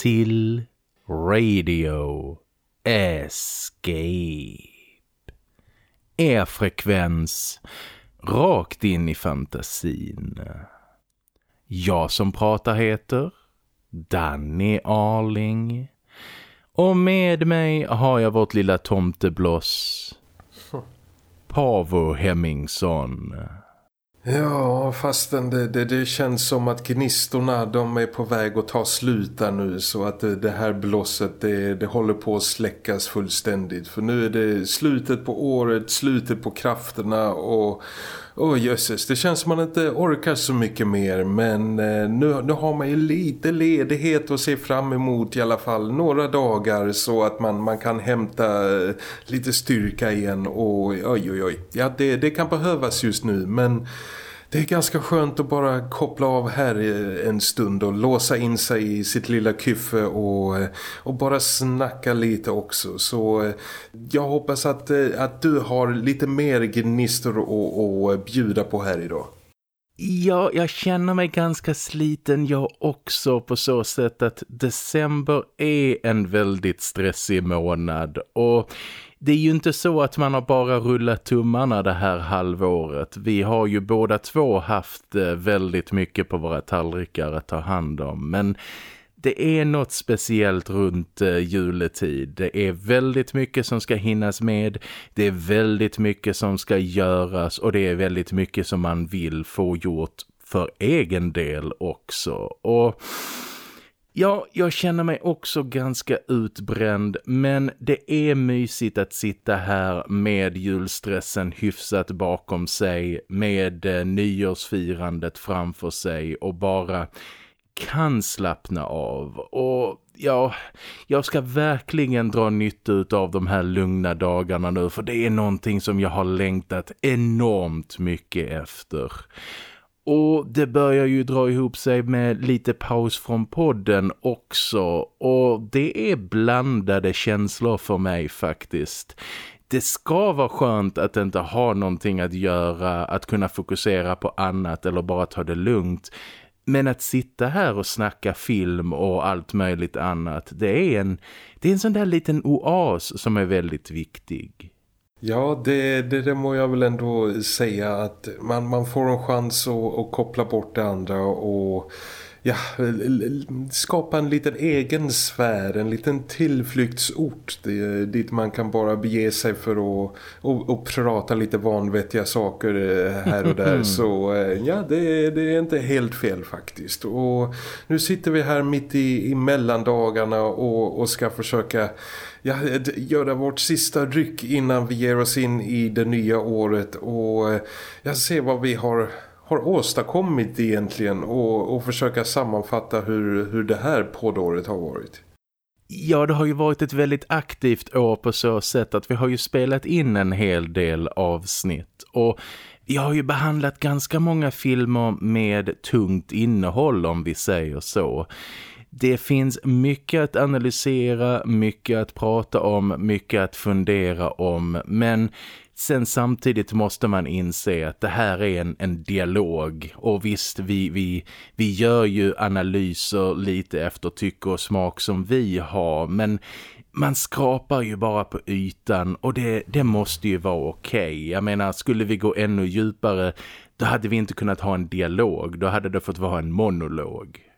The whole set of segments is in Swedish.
Till Radio Escape. Er frekvens rakt in i fantasin. Jag som pratar heter Danny Arling. Och med mig har jag vårt lilla tomtebloss Pavo Hemmingsson. Ja, fastän det, det, det, känns som att gnistorna de är på väg att ta slut där nu så att det, det här blåset det, det håller på att släckas fullständigt. För nu är det slutet på året, slutet på krafterna och Åh oh, jösses, det känns som man inte orkar så mycket mer. Men eh, nu, nu har man ju lite ledighet att se fram emot i alla fall några dagar så att man, man kan hämta eh, lite styrka igen. Och oj oj oj, ja det, det kan behövas just nu men det är ganska skönt att bara koppla av här en stund och låsa in sig i sitt lilla kyffe och, och bara snacka lite också. Så eh, jag hoppas att, eh, att du har lite mer gnistor att bjuda på här idag. Ja, jag känner mig ganska sliten jag också på så sätt att december är en väldigt stressig månad och det är ju inte så att man har bara rullat tummarna det här halvåret. Vi har ju båda två haft eh, väldigt mycket på våra tallrikar att ta hand om. Men det är något speciellt runt eh, juletid. Det är väldigt mycket som ska hinnas med. Det är väldigt mycket som ska göras och det är väldigt mycket som man vill få gjort för egen del också. Och Ja, jag känner mig också ganska utbränd men det är mysigt att sitta här med julstressen hyfsat bakom sig, med eh, nyårsfirandet framför sig och bara kan slappna av. Och ja, jag ska verkligen dra nytta av de här lugna dagarna nu för det är någonting som jag har längtat enormt mycket efter. Och det börjar ju dra ihop sig med lite paus från podden också. Och det är blandade känslor för mig faktiskt. Det ska vara skönt att inte ha någonting att göra, att kunna fokusera på annat eller bara ta det lugnt. Men att sitta här och snacka film och allt möjligt annat, det är en, det är en sån där liten oas som är väldigt viktig. Ja, det, det, det må jag väl ändå säga att man, man får en chans att, att koppla bort det andra och ja, skapa en liten egen sfär, en liten tillflyktsort dit man kan bara bege sig för att och, och prata lite vanvettiga saker eh, här och där. Så eh, ja, det, det, är inte helt fel faktiskt. Och nu sitter vi här mitt i, i mellandagarna och, och ska försöka ja, eh, göra vårt sista ryck innan vi ger oss in i det nya året och eh, jag ser vad vi har har åstadkommit egentligen och, och försöka sammanfatta hur, hur det här poddåret har varit. Ja, det har ju varit ett väldigt aktivt år på så sätt att vi har ju spelat in en hel del avsnitt och vi har ju behandlat ganska många filmer med tungt innehåll om vi säger så. Det finns mycket att analysera, mycket att prata om, mycket att fundera om men Sen samtidigt måste man inse att det här är en, en dialog och visst vi, vi, vi gör ju analyser lite efter tycke och smak som vi har men man skrapar ju bara på ytan och det, det måste ju vara okej. Okay. Jag menar, skulle vi gå ännu djupare då hade vi inte kunnat ha en dialog, då hade det fått vara en monolog.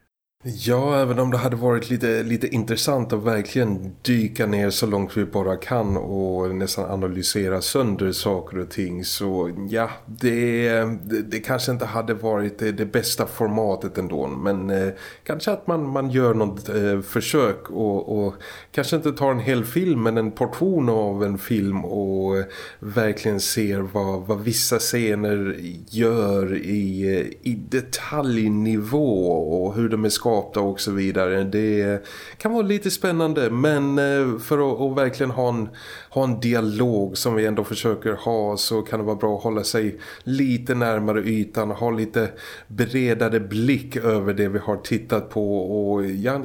Ja, även om det hade varit lite, lite intressant att verkligen dyka ner så långt vi bara kan och nästan analysera sönder saker och ting så ja, det, det, det kanske inte hade varit det, det, bästa formatet ändå. Men eh, kanske att man, man gör något eh, försök och, och kanske inte tar en hel film men en portion av en film och eh, verkligen ser vad, vad vissa scener gör i, eh, i detaljnivå och hur de är skapade skapta då och så vidare. Det kan vara lite spännande men eh, för att, att verkligen ha en, ha en dialog som vi ändå försöker ha så kan det vara bra att hålla sig lite närmare ytan och ha lite bredare blick över det vi har tittat på och ja,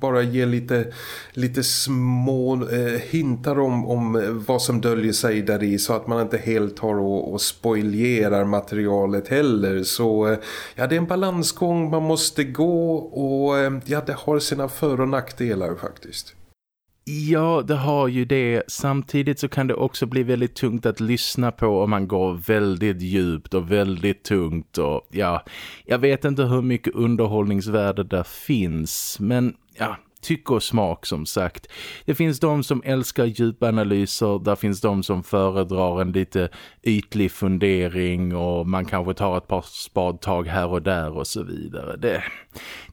bara ge lite, lite små eh, hintar om, om vad som döljer sig där i så att man inte helt tar och, och spoilerar materialet heller så eh, ja det är en balansgång man måste gå och ehm, ja det har sina för- och nackdelar faktiskt. Ja, det har ju det. Samtidigt så kan det också bli väldigt tungt att lyssna på om man går väldigt djupt och väldigt tungt. Och ja, jag vet inte hur mycket underhållningsvärde där finns. Men ja, tycke och smak som sagt. Det finns de som älskar djupanalyser, där finns de som föredrar en lite ytlig fundering och man kanske tar ett par spadtag här och där och så vidare. Det,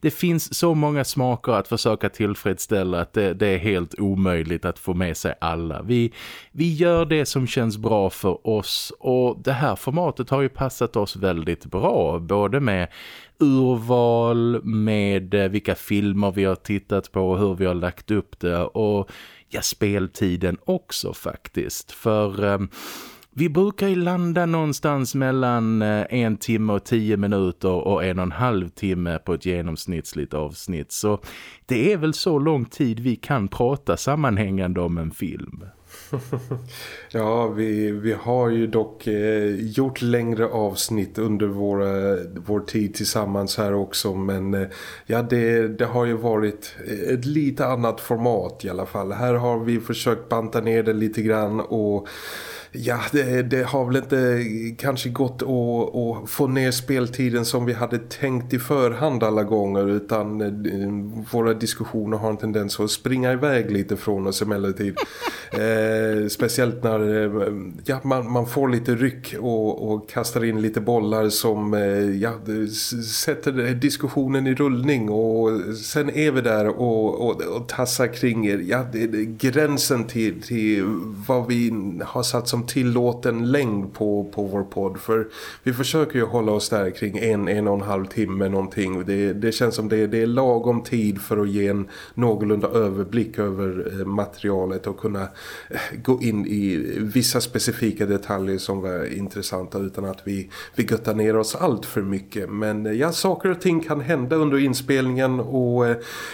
det finns så många smaker att försöka tillfredsställa att det, det, är helt omöjligt att få med sig alla. Vi, vi gör det som känns bra för oss och det här formatet har ju passat oss väldigt bra, både med urval med eh, vilka filmer vi har tittat på och hur vi har lagt upp det och ja, speltiden också faktiskt. För Eh, vi brukar ju landa någonstans mellan eh, en timme och tio minuter och en och en halv timme på ett genomsnittligt avsnitt. Så det är väl så lång tid vi kan prata sammanhängande om en film. ja, vi, vi har ju dock eh, gjort längre avsnitt under våra, vår tid tillsammans här också. Men eh, ja, det, det har ju varit eh, ett lite annat format i alla fall. Här har vi försökt banta ner det lite grann och ja, det, det, har väl inte kanske gått att, att, få ner speltiden som vi hade tänkt i förhand alla gånger utan eh, våra diskussioner har en tendens att springa iväg lite från oss emellertid. eh, speciellt när eh, ja, man, man får lite ryck och, och kastar in lite bollar som eh, ja, sätter diskussionen i rullning och sen är vi där och, och, och tassar kring er. Ja, det, det, gränsen till, till vad vi har satt som liksom tillåten längd på, på vår podd för vi försöker ju hålla oss där kring en, en och en halv timme någonting. Det, det känns som det, det är lagom tid för att ge en någorlunda överblick över eh, materialet och kunna eh, gå in i vissa specifika detaljer som var intressanta utan att vi, vi göttar ner oss allt för mycket. Men eh, ja, saker och ting kan hända under inspelningen och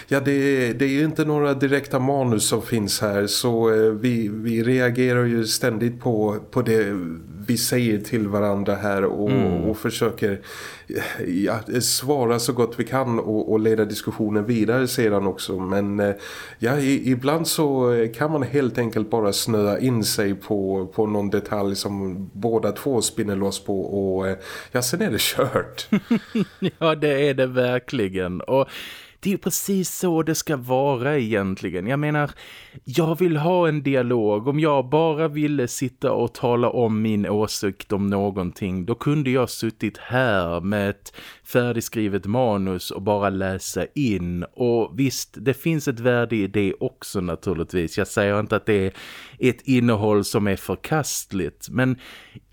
ja, det, det är ju inte några direkta manus som finns här så vi, vi reagerar ju ständigt på på, det vi säger till varandra här och, mm. och försöker ja, svara så gott vi kan och, och, leda diskussionen vidare sedan också. Men eh, ja, i, ibland så kan man helt enkelt bara snöa in sig på, på någon detalj som båda två spinner loss på och eh, ja, sen är det kört. ja, det är det verkligen. Och det är ju precis så det ska vara egentligen. Jag menar, jag vill ha en dialog. Om jag bara ville sitta och tala om min åsikt om någonting, då kunde jag suttit här med ett färdigskrivet manus och bara läsa in. Och visst, det finns ett värde i det också naturligtvis. Jag säger inte att det är ett innehåll som är förkastligt, men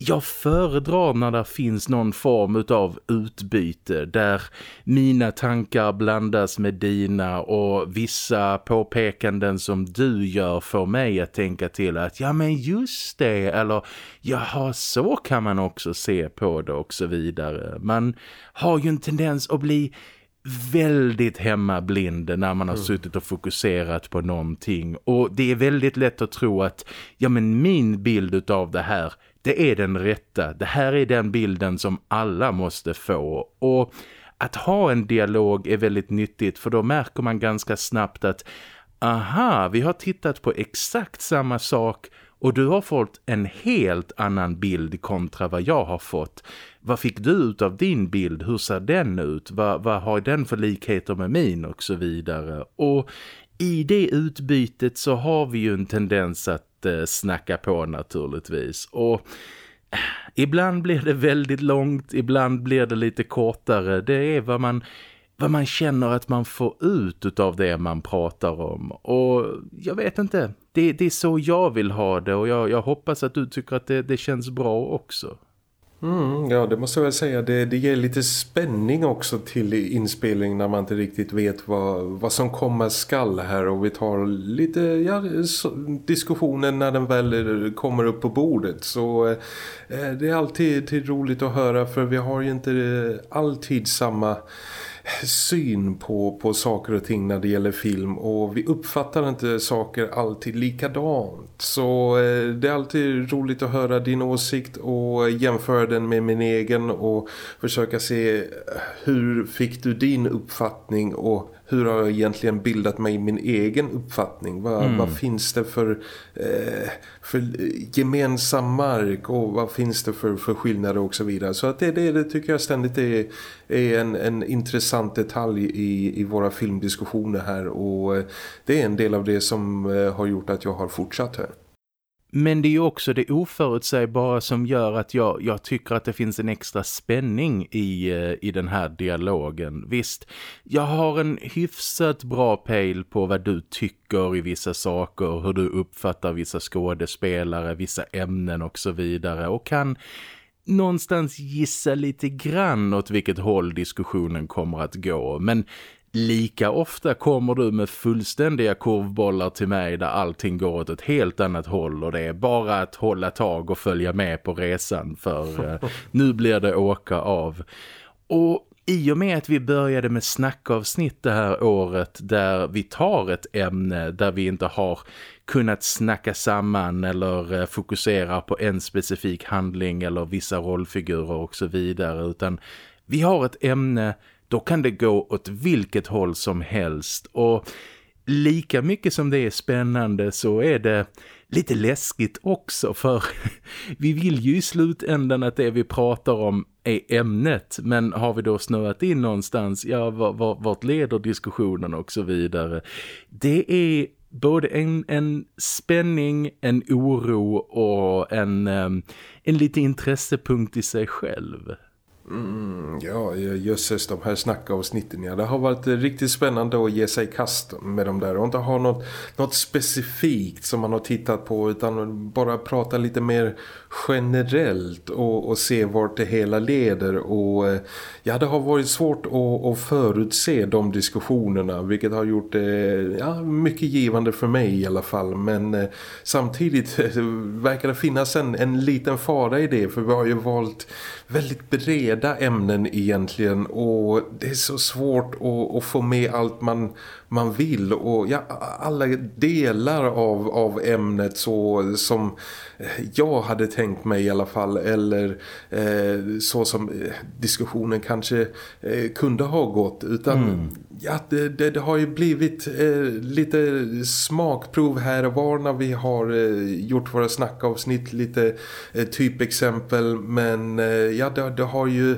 jag föredrar när det finns någon form av utbyte där mina tankar blandas med dina och vissa påpekanden som du gör får mig att tänka till att ja men just det eller jaha så kan man också se på det och så vidare. Man har ju en tendens att bli väldigt hemmablind när man har mm. suttit och fokuserat på någonting och det är väldigt lätt att tro att ja men min bild av det här det är den rätta, det här är den bilden som alla måste få och att ha en dialog är väldigt nyttigt för då märker man ganska snabbt att aha, vi har tittat på exakt samma sak och du har fått en helt annan bild kontra vad jag har fått. Vad fick du ut av din bild? Hur ser den ut? Vad, vad har den för likheter med min? Och så vidare. Och i det utbytet så har vi ju en tendens att eh, snacka på naturligtvis. Och eh, ibland blir det väldigt långt, ibland blir det lite kortare. Det är vad man vad man känner att man får ut av det man pratar om. Och jag vet inte, det, det är så jag vill ha det och jag, jag hoppas att du tycker att det, det känns bra också. Mm, ja, det måste jag väl säga. Det, det ger lite spänning också till inspelning när man inte riktigt vet vad, vad som komma skall här. Och vi tar lite ja, diskussionen när den väl kommer upp på bordet. Så eh, det är alltid roligt att höra för vi har ju inte eh, alltid samma syn på, på saker och ting när det gäller film och vi uppfattar inte saker alltid likadant. Så eh, det är alltid roligt att höra din åsikt och jämföra den med min egen och försöka se eh, hur fick du din uppfattning och hur har jag egentligen bildat mig min egen uppfattning? Vad, mm. vad finns det för, eh, för gemensam mark och vad finns det för, för skillnader och så vidare. Så att det, det, det tycker jag ständigt är, är en, en intressant detalj i, i våra filmdiskussioner här och eh, det är en del av det som eh, har gjort att jag har fortsatt här. Men det är ju också det oförutsägbara som gör att jag, jag tycker att det finns en extra spänning i, eh, i den här dialogen. Visst, jag har en hyfsat bra pejl på vad du tycker i vissa saker, hur du uppfattar vissa skådespelare, vissa ämnen och så vidare och kan någonstans gissa lite grann åt vilket håll diskussionen kommer att gå. Men Lika ofta kommer du med fullständiga kurvbollar till mig där allting går åt ett helt annat håll och det är bara att hålla tag och följa med på resan för eh, nu blir det åka av. Och i och med att vi började med snackavsnitt det här året där vi tar ett ämne där vi inte har kunnat snacka samman eller eh, fokusera på en specifik handling eller vissa rollfigurer och så vidare utan vi har ett ämne då kan det gå åt vilket håll som helst och lika mycket som det är spännande så är det lite läskigt också för vi vill ju i slutändan att det vi pratar om är ämnet men har vi då snöat in någonstans, ja vart leder diskussionen och så vidare. Det är både en, en spänning, en oro och en, eh, en lite intressepunkt i sig själv. Mm, ja, eh, jösses de här snackavsnitten. Ja, det har varit eh, riktigt spännande att ge sig kast med de där och inte ha något, något specifikt som man har tittat på utan bara prata lite mer generellt och, och se vart det hela leder. Och eh, ja, det har varit svårt att, att förutse de diskussionerna vilket har gjort det ja, mycket givande för mig i alla fall. Men samtidigt verkar det finnas en, en liten fara i det för vi har ju valt väldigt breda ämnen egentligen. Och det är så svårt att, att få med allt man, man vill. Och ja, alla delar av, av ämnet så som jag hade tänkt mig i alla fall. Eller eh, så som eh, diskussionen kanske eh, kunde ha gått. Utan mm ja, det, det, det, har ju blivit eh, lite smakprov här och var när vi har eh, gjort våra snackavsnitt lite eh, typexempel. Men eh, ja det, det har ju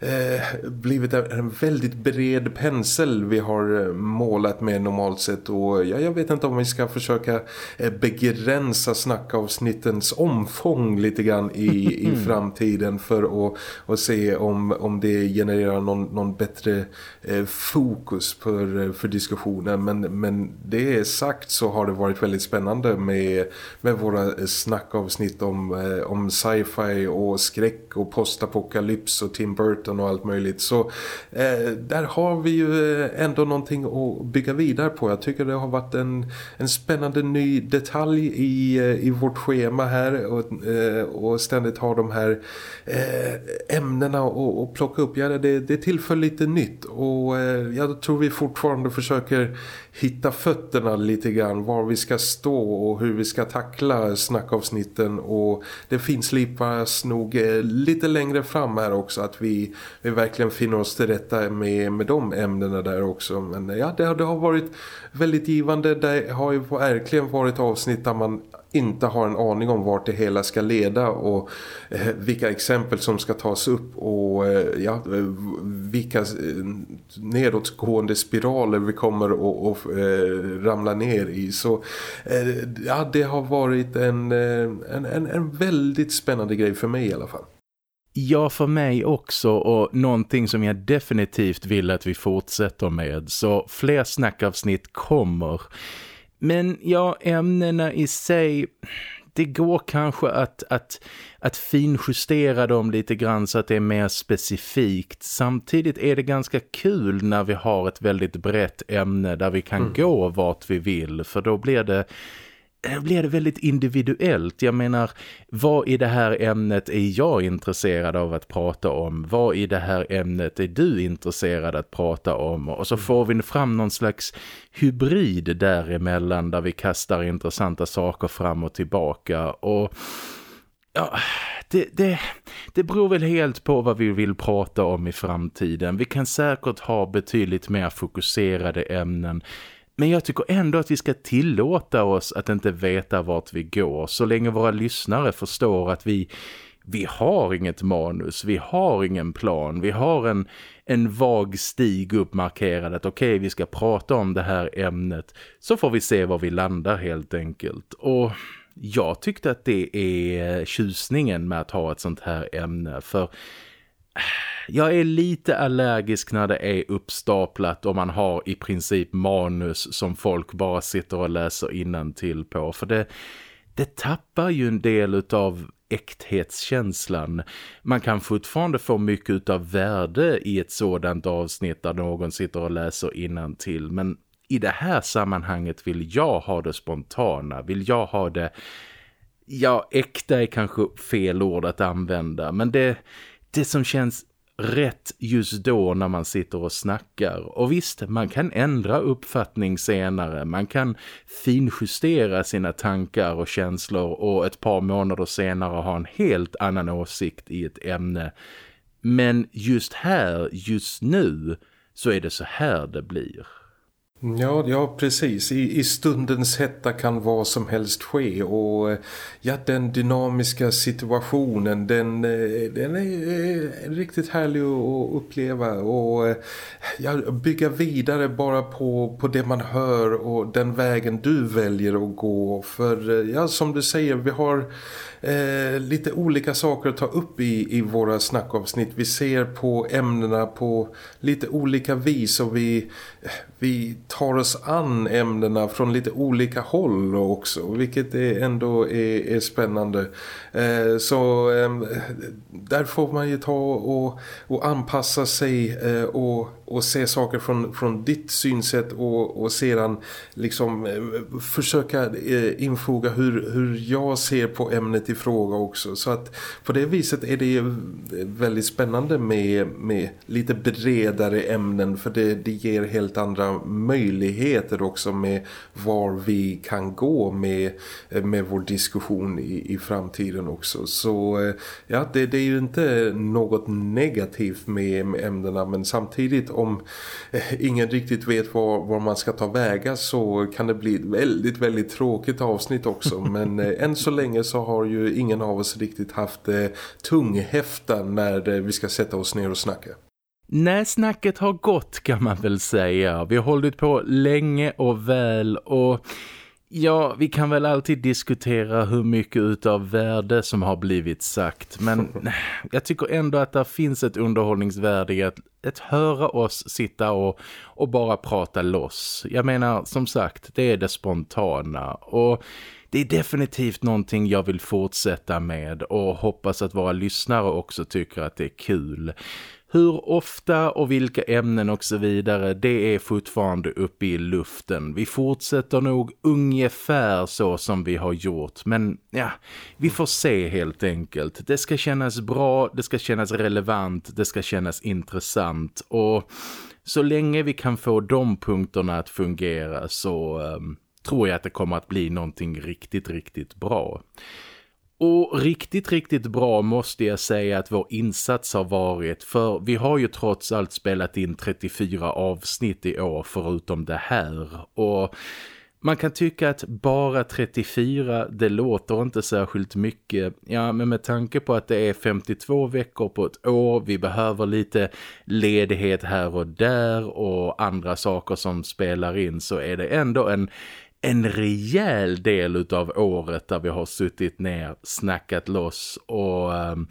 eh, blivit en väldigt bred pensel vi har eh, målat med normalt sett. Och ja, jag vet inte om vi ska försöka eh, begränsa snackavsnittens omfång lite grann i, i framtiden för att, att se om, om det genererar någon, någon bättre eh, fokus för, för diskussionen. Men, men det är sagt så har det varit väldigt spännande med, med våra snackavsnitt om, om sci-fi och skräck och postapokalyps och Tim Burton Burton och allt möjligt. Så eh, där har vi ju eh, ändå någonting att bygga vidare på. Jag tycker det har varit en, en spännande ny detalj i, eh, i vårt schema här och, eh, och ständigt ha de här eh, ämnena och, och plocka upp. Ja, det, det tillför lite nytt och eh, jag tror vi fortfarande försöker hitta fötterna lite grann var vi ska stå och hur vi ska tackla snackavsnitten och det finns lipas nog eh, lite längre fram här också att vi vi verkligen finner oss till rätta med, med de ämnena där också. Men eh, ja, det, det har varit väldigt givande. Det har ju verkligen varit avsnitt där man inte har en aning om vart det hela ska leda och eh, vilka exempel som ska tas upp och eh, ja, vilka eh, nedåtgående spiraler vi kommer att eh, ramla ner i. Så eh, ja, det har varit en, eh, en, en, en väldigt spännande grej för mig i alla fall. Ja, för mig också och någonting som jag definitivt vill att vi fortsätter med. Så fler snackavsnitt kommer. Men ja, ämnena i sig, det går kanske att, att, att finjustera dem lite grann så att det är mer specifikt. Samtidigt är det ganska kul när vi har ett väldigt brett ämne där vi kan mm. gå vart vi vill. För då blir det blir det väldigt individuellt. Jag menar, vad i det här ämnet är jag intresserad av att prata om? Vad i det här ämnet är du intresserad att prata om? Och så mm. får vi fram någon slags hybrid däremellan där vi kastar intressanta saker fram och tillbaka. Och ja, det, det, det beror väl helt på vad vi vill prata om i framtiden. Vi kan säkert ha betydligt mer fokuserade ämnen. Men jag tycker ändå att vi ska tillåta oss att inte veta vart vi går så länge våra lyssnare förstår att vi, vi har inget manus, vi har ingen plan, vi har en, en vag stig uppmarkerad att okej okay, vi ska prata om det här ämnet så får vi se var vi landar helt enkelt. Och jag tyckte att det är tjusningen med att ha ett sånt här ämne för jag är lite allergisk när det är uppstaplat och man har i princip manus som folk bara sitter och läser till på. För det, det tappar ju en del av äkthetskänslan. Man kan fortfarande få mycket av värde i ett sådant avsnitt där någon sitter och läser till. Men i det här sammanhanget vill jag ha det spontana. Vill jag ha det... Ja, äkta är kanske fel ord att använda. Men det, det som känns rätt just då när man sitter och snackar. Och visst, man kan ändra uppfattning senare. Man kan finjustera sina tankar och känslor och ett par månader senare ha en helt annan åsikt i ett ämne. Men just här, just nu, så är det så här det blir. Mm, ja, ja precis. I, I stundens hetta kan vad som helst ske och eh, ja, den dynamiska situationen den, eh, den är eh, riktigt härlig att uppleva och ja, bygga vidare bara på, på det man hör och den vägen du väljer att gå. För ja, som du säger, vi har eh, lite olika saker att ta upp i, i våra snackavsnitt. Vi ser på ämnena på lite olika vis och vi, vi tar oss an ämnena från lite olika håll också. Vilket är ändå är, är spännande. Eh, så eh, där får man ju ta och, och anpassa sig eh, och och se saker från, från ditt synsätt och, och sedan liksom eh, försöka eh, infoga hur, hur jag ser på ämnet i fråga också. Så att på det viset är det väldigt spännande med, med lite bredare ämnen för det, det ger helt andra möjligheter också med var vi kan gå med, eh, med vår diskussion i, i framtiden också. Så eh, ja, det, det är ju inte något negativt med, med ämnena men samtidigt om eh, ingen riktigt vet var, var man ska ta väga så kan det bli ett väldigt, väldigt tråkigt avsnitt också. Men eh, än så länge så har ju ingen av oss riktigt haft eh, tunghäfta när eh, vi ska sätta oss ner och snacka. Nej, snacket har gått kan man väl säga. Vi har hållit på länge och väl och Ja, vi kan väl alltid diskutera hur mycket utav värde som har blivit sagt. Men jag tycker ändå att det finns ett underhållningsvärde i att, att höra oss sitta och, och bara prata loss. Jag menar, som sagt, det är det spontana. Och det är definitivt någonting jag vill fortsätta med och hoppas att våra lyssnare också tycker att det är kul. Hur ofta och vilka ämnen och så vidare, det är fortfarande uppe i luften. Vi fortsätter nog ungefär så som vi har gjort. Men ja, vi får se helt enkelt. Det ska kännas bra, det ska kännas relevant, det ska kännas intressant. Och så länge vi kan få de punkterna att fungera så um, tror jag att det kommer att bli någonting riktigt, riktigt bra. Och riktigt, riktigt bra måste jag säga att vår insats har varit för vi har ju trots allt spelat in 34 avsnitt i år förutom det här och man kan tycka att bara 34, det låter inte särskilt mycket. Ja, men med tanke på att det är 52 veckor på ett år, vi behöver lite ledighet här och där och andra saker som spelar in så är det ändå en en rejäl del av året där vi har suttit ner, snackat loss och um,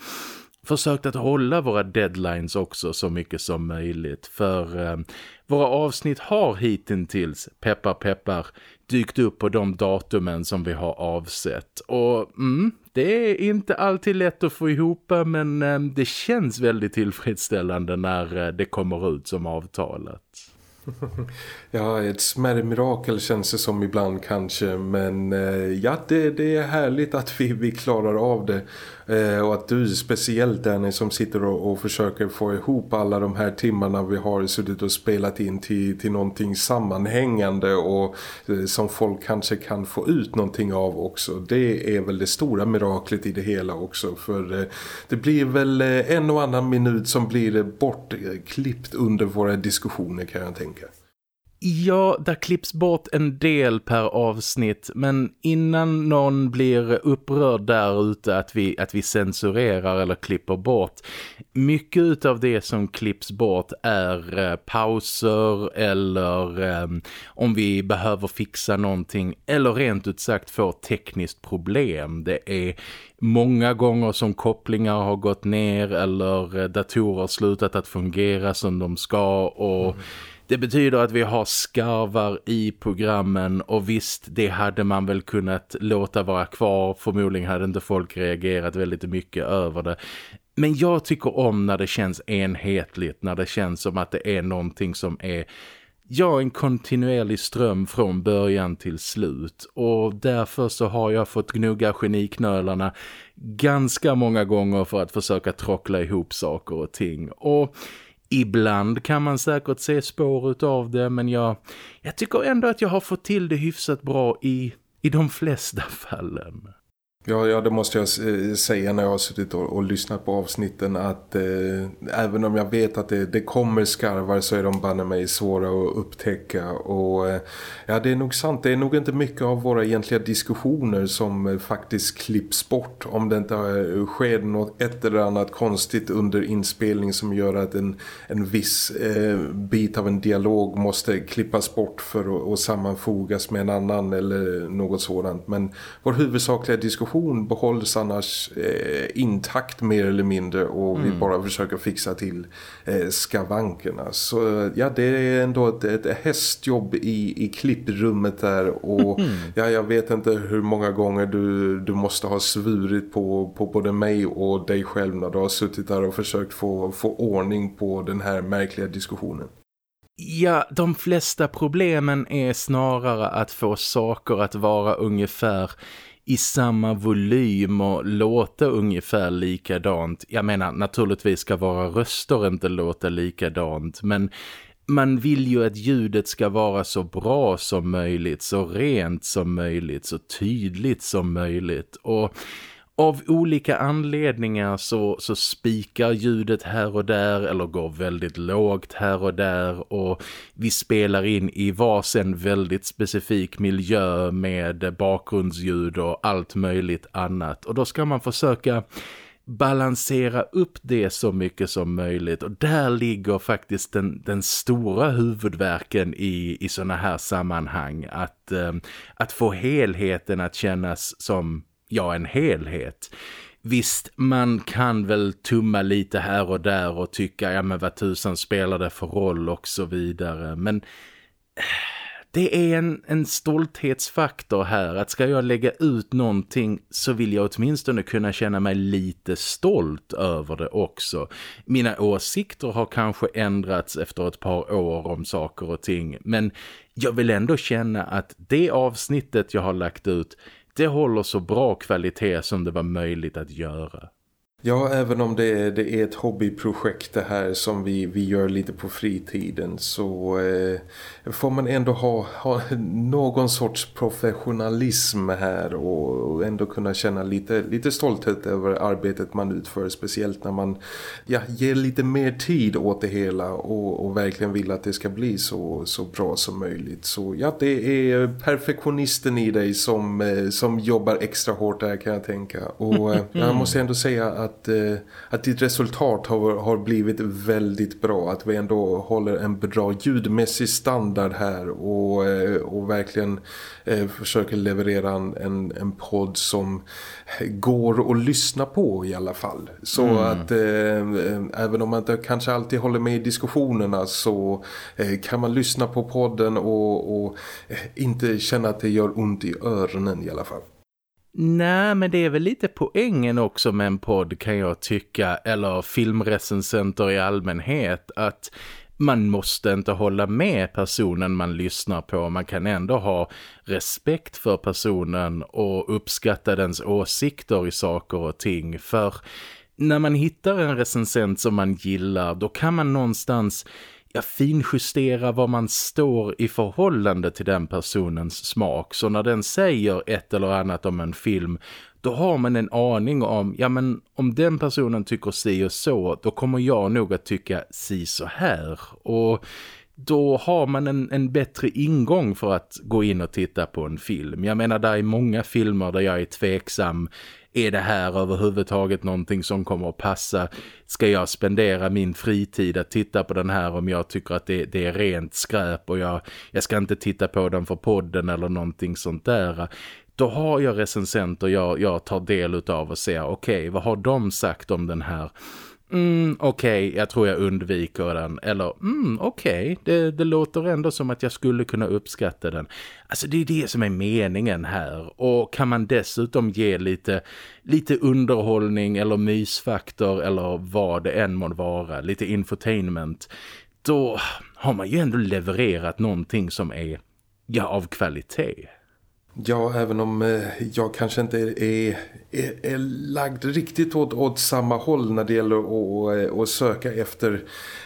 försökt att hålla våra deadlines också så mycket som möjligt. För eh, våra avsnitt har hittills, peppar peppar, dykt upp på de datumen som vi har avsett. Och mm, det är inte alltid lätt att få ihop men eh, det känns väldigt tillfredsställande när eh, det kommer ut som avtalat. ja, ett smärre mirakel känns det som ibland kanske. Men eh, ja, det, det, är härligt att vi, vi klarar av det. Eh, och att du speciellt Danny som sitter och, och, försöker få ihop alla de här timmarna vi har suttit och spelat in till, till någonting sammanhängande och eh, som folk kanske kan få ut någonting av också. Det är väl det stora miraklet i det hela också. För eh, det blir väl eh, en och annan minut som blir bortklippt under våra diskussioner kan jag tänka. Ja, där klipps bort en del per avsnitt men innan någon blir upprörd där ute att vi, att vi censurerar eller klipper bort mycket av det som klipps bort är eh, pauser eller eh, om vi behöver fixa någonting eller rent ut sagt få tekniskt problem. Det är många gånger som kopplingar har gått ner eller eh, datorer slutat att fungera som de ska och mm det betyder att vi har skarvar i programmen och visst, det hade man väl kunnat låta vara kvar. Förmodligen hade inte folk reagerat väldigt mycket över det. Men jag tycker om när det känns enhetligt, när det känns som att det är någonting som är ja, en kontinuerlig ström från början till slut. Och därför så har jag fått gnugga geniknölarna ganska många gånger för att försöka trockla ihop saker och ting. Och Ibland kan man säkert se spår av det men jag, jag tycker ändå att jag har fått till det hyfsat bra i, i de flesta fallen. Ja, ja, det måste jag eh, säga när jag har suttit och, och lyssnat på avsnitten att eh, även om jag vet att det, det kommer skarvar så är de banne mig svåra att upptäcka och eh, ja, det är nog sant. Det är nog inte mycket av våra egentliga diskussioner som eh, faktiskt klipps bort om det inte eh, sker något ett eller annat konstigt under inspelning som gör att en, en viss eh, bit av en dialog måste klippas bort för att, att sammanfogas med en annan eller något sådant. Men vår huvudsakliga diskussion relation behålls annars eh, intakt mer eller mindre och mm. vi bara försöker fixa till eh, skavankerna. Så ja, det är ändå ett, ett hästjobb i, i klipprummet där och mm. ja, jag vet inte hur många gånger du, du måste ha svurit på, på både mig och dig själv när du har suttit där och försökt få, få ordning på den här märkliga diskussionen. Ja, de flesta problemen är snarare att få saker att vara ungefär i samma volym och låta ungefär likadant. Jag menar, naturligtvis ska våra röster inte låta likadant, men man vill ju att ljudet ska vara så bra som möjligt, så rent som möjligt, så tydligt som möjligt. Och av olika anledningar så, så spikar ljudet här och där eller går väldigt lågt här och där och vi spelar in i varsin väldigt specifik miljö med bakgrundsljud och allt möjligt annat. Och då ska man försöka balansera upp det så mycket som möjligt. Och där ligger faktiskt den, den stora huvudverken i, i sådana här sammanhang. Att, eh, att få helheten att kännas som ja, en helhet. Visst, man kan väl tumma lite här och där och tycka, ja men vad tusan spelar det för roll och så vidare. Men eh, det är en, en stolthetsfaktor här. Att ska jag lägga ut någonting så vill jag åtminstone kunna känna mig lite stolt över det också. Mina åsikter har kanske ändrats efter ett par år om saker och ting. Men jag vill ändå känna att det avsnittet jag har lagt ut det håller så bra kvalitet som det var möjligt att göra. Ja, även om det är, det är ett hobbyprojekt det här som vi, vi gör lite på fritiden så eh, får man ändå ha, ha någon sorts professionalism här och, och, ändå kunna känna lite, lite stolthet över arbetet man utför speciellt när man ja, ger lite mer tid åt det hela och, och verkligen vill att det ska bli så, så bra som möjligt. Så ja, det är perfektionisten i dig som, eh, som jobbar extra hårt där kan jag tänka och eh, jag måste ändå säga att att, eh, att ditt resultat har, har blivit väldigt bra. Att vi ändå håller en bra ljudmässig standard här och, eh, och verkligen eh, försöker leverera en, en, podd som går att lyssna på i alla fall. Så mm. att eh, även om man inte kanske alltid håller med i diskussionerna så eh, kan man lyssna på podden och, och inte känna att det gör ont i öronen i alla fall. Nej, men det är väl lite poängen också med en podd kan jag tycka, eller filmrecensenter i allmänhet, att man måste inte hålla med personen man lyssnar på. Man kan ändå ha respekt för personen och uppskatta dens åsikter i saker och ting. För när man hittar en recensent som man gillar, då kan man någonstans ja, finjustera var man står i förhållande till den personens smak. Så när den säger ett eller annat om en film, då har man en aning om, ja men om den personen tycker si och så, då kommer jag nog att tycka si så här. Och då har man en, en bättre ingång för att gå in och titta på en film. Jag menar, där är många filmer där jag är tveksam är det här överhuvudtaget någonting som kommer att passa? Ska jag spendera min fritid att titta på den här om jag tycker att det, det är rent skräp och jag, jag ska inte titta på den för podden eller någonting sånt där? Då har jag recensenter jag, jag tar del av och ser, okej, okay, vad har de sagt om den här? Mm, okej, okay, jag tror jag undviker den. Eller, mm, okej, okay, det, det låter ändå som att jag skulle kunna uppskatta den. Alltså det är det som är meningen här. Och kan man dessutom ge lite, lite underhållning eller mysfaktor eller vad det än må vara, lite infotainment, då har man ju ändå levererat någonting som är, ja, av kvalitet. Ja, även om eh, jag kanske inte är, är, är lagd riktigt åt, åt samma håll när det gäller att, att eh, söka efter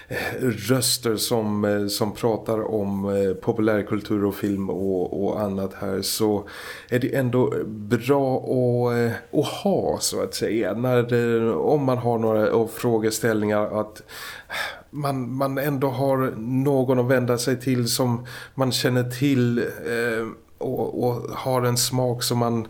eh, röster som, som pratar om populärkultur och film och, och annat här så är det ändå bra att, att ha så att säga. När, om man har några frågeställningar att man, man ändå har någon att vända sig till som man känner till eh, och, och, har en smak som man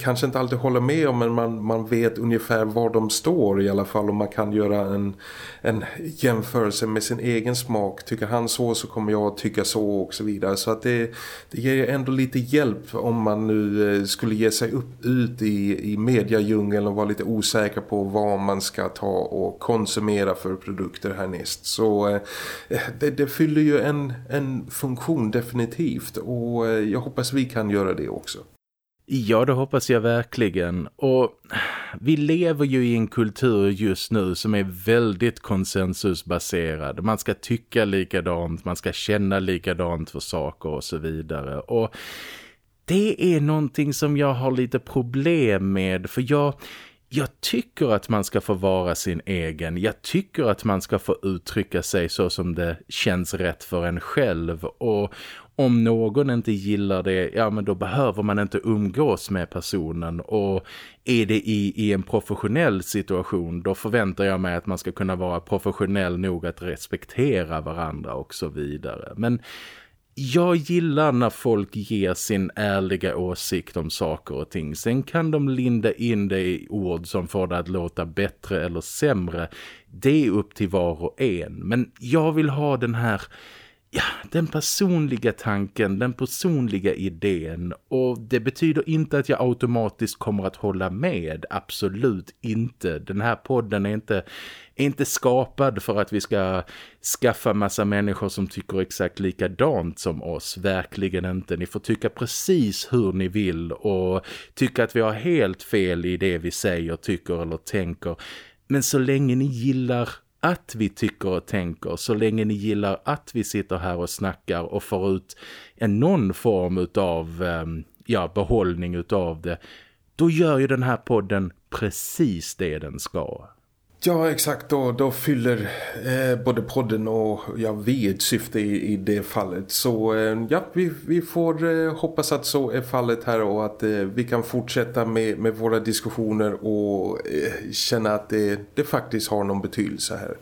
kanske inte alltid håller med om men man, man vet ungefär var de står i alla fall och man kan göra en, en jämförelse med sin egen smak. Tycker han så så kommer jag att tycka så och så vidare. Så att det, det ger ändå lite hjälp om man nu eh, skulle ge sig upp ut i, i mediadjungeln och vara lite osäker på vad man ska ta och konsumera för produkter härnäst. Så eh, eh, det, det fyller ju en, en funktion definitivt och jag hoppas vi kan göra det också. Ja, det hoppas jag verkligen. Och vi lever ju i en kultur just nu som är väldigt konsensusbaserad. Man ska tycka likadant, man ska känna likadant för saker och så vidare. Och det är någonting som jag har lite problem med för jag... Jag tycker att man ska få vara sin egen. Jag tycker att man ska få uttrycka sig så som det känns rätt för en själv. Och om någon inte gillar det, ja men då behöver man inte umgås med personen och är det i, i en professionell situation då förväntar jag mig att man ska kunna vara professionell nog att respektera varandra och så vidare. Men jag gillar när folk ger sin ärliga åsikt om saker och ting. Sen kan de linda in det i ord som får det att låta bättre eller sämre. Det är upp till var och en. Men jag vill ha den här ja, den personliga tanken, den personliga idén och det betyder inte att jag automatiskt kommer att hålla med, absolut inte. Den här podden är inte, är inte skapad för att vi ska skaffa massa människor som tycker exakt likadant som oss, verkligen inte. Ni får tycka precis hur ni vill och tycka att vi har helt fel i det vi säger, tycker eller tänker. Men så länge ni gillar att vi tycker och tänker så länge ni gillar att vi sitter här och snackar och får ut en någon form av ehm, ja, behållning utav det då gör ju den här podden precis det den ska. Ja, exakt. Då, då fyller eh, både podden och ja, vi ett syfte i, i det fallet. Så eh, ja, vi, vi får eh, hoppas att så är fallet här och att eh, vi kan fortsätta med, med våra diskussioner och eh, känna att det, det faktiskt har någon betydelse här.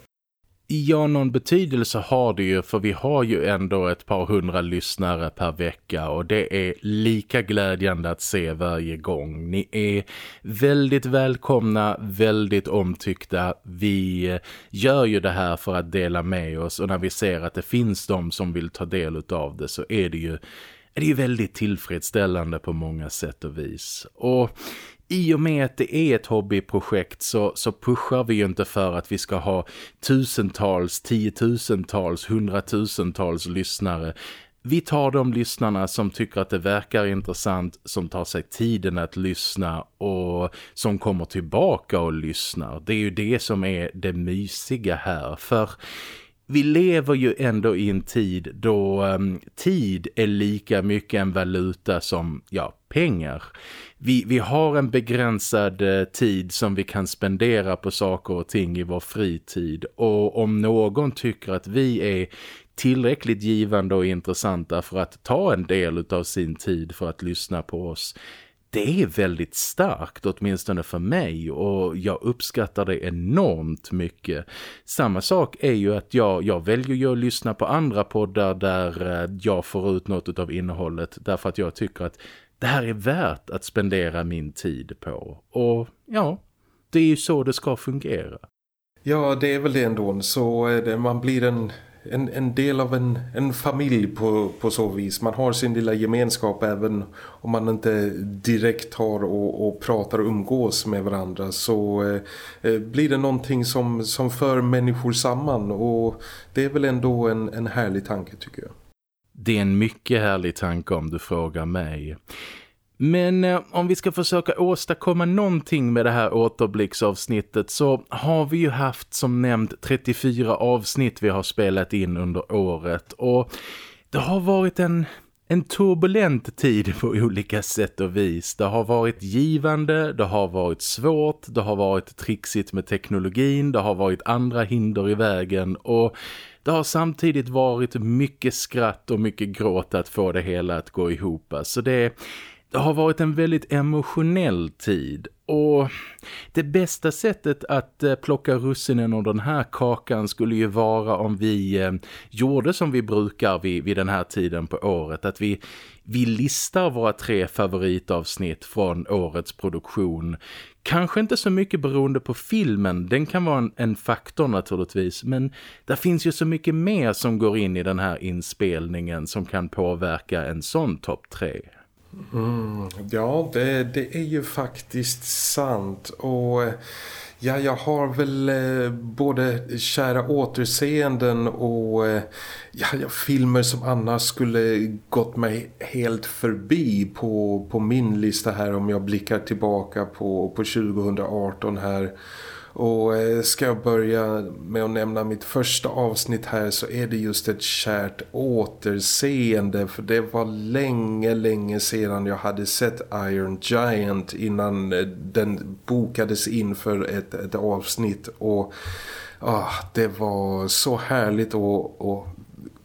Ja, någon betydelse har det ju för vi har ju ändå ett par hundra lyssnare per vecka och det är lika glädjande att se varje gång. Ni är väldigt välkomna, väldigt omtyckta. Vi eh, gör ju det här för att dela med oss och när vi ser att det finns de som vill ta del av det så är det ju är det ju väldigt tillfredsställande på många sätt och vis. Och i och med att det är ett hobbyprojekt så, så pushar vi ju inte för att vi ska ha tusentals, tiotusentals, hundratusentals lyssnare. Vi tar de lyssnarna som tycker att det verkar intressant, som tar sig tiden att lyssna och som kommer tillbaka och lyssnar. Det är ju det som är det mysiga här, för vi lever ju ändå i en tid då um, tid är lika mycket en valuta som ja, pengar. Vi, vi har en begränsad eh, tid som vi kan spendera på saker och ting i vår fritid och om någon tycker att vi är tillräckligt givande och intressanta för att ta en del av sin tid för att lyssna på oss det är väldigt starkt åtminstone för mig och jag uppskattar det enormt mycket. Samma sak är ju att jag, jag väljer ju att lyssna på andra poddar där eh, jag får ut något av innehållet därför att jag tycker att det här är värt att spendera min tid på. Och ja, det är ju så det ska fungera. Ja, det är väl det ändå. Så eh, man blir en en, en del av en, en familj på, på så vis. Man har sin lilla gemenskap även om man inte direkt har och, och pratar och umgås med varandra så eh, eh, blir det någonting som, som för människor samman och det är väl ändå en, en härlig tanke tycker jag. Det är en mycket härlig tanke om du frågar mig. Men eh, om vi ska försöka åstadkomma någonting med det här återblicksavsnittet så har vi ju haft som nämnt 34 avsnitt vi har spelat in under året och det har varit en, en turbulent tid på olika sätt och vis. Det har varit givande, det har varit svårt, det har varit trixigt med teknologin, det har varit andra hinder i vägen och det har samtidigt varit mycket skratt och mycket gråt att få det hela att gå ihop. Så det det har varit en väldigt emotionell tid och det bästa sättet att eh, plocka russinen ur den här kakan skulle ju vara om vi eh, gjorde som vi brukar vid, vid den här tiden på året. Att vi, vi listar våra tre favoritavsnitt från årets produktion. Kanske inte så mycket beroende på filmen, den kan vara en, en faktor naturligtvis. Men det finns ju så mycket mer som går in i den här inspelningen som kan påverka en sån topp tre. Mm, ja, det, det är ju faktiskt sant och eh, ja, jag har väl eh, både kära återseenden och eh, ja, filmer som annars skulle gått mig helt förbi på, på min lista här om jag blickar tillbaka på, på 2018 här. Och eh, ska jag börja med att nämna mitt första avsnitt här så är det just ett kärt återseende. För det var länge, länge sedan jag hade sett Iron Giant innan eh, den bokades in för ett, ett avsnitt. Och ah, det var så härligt att, att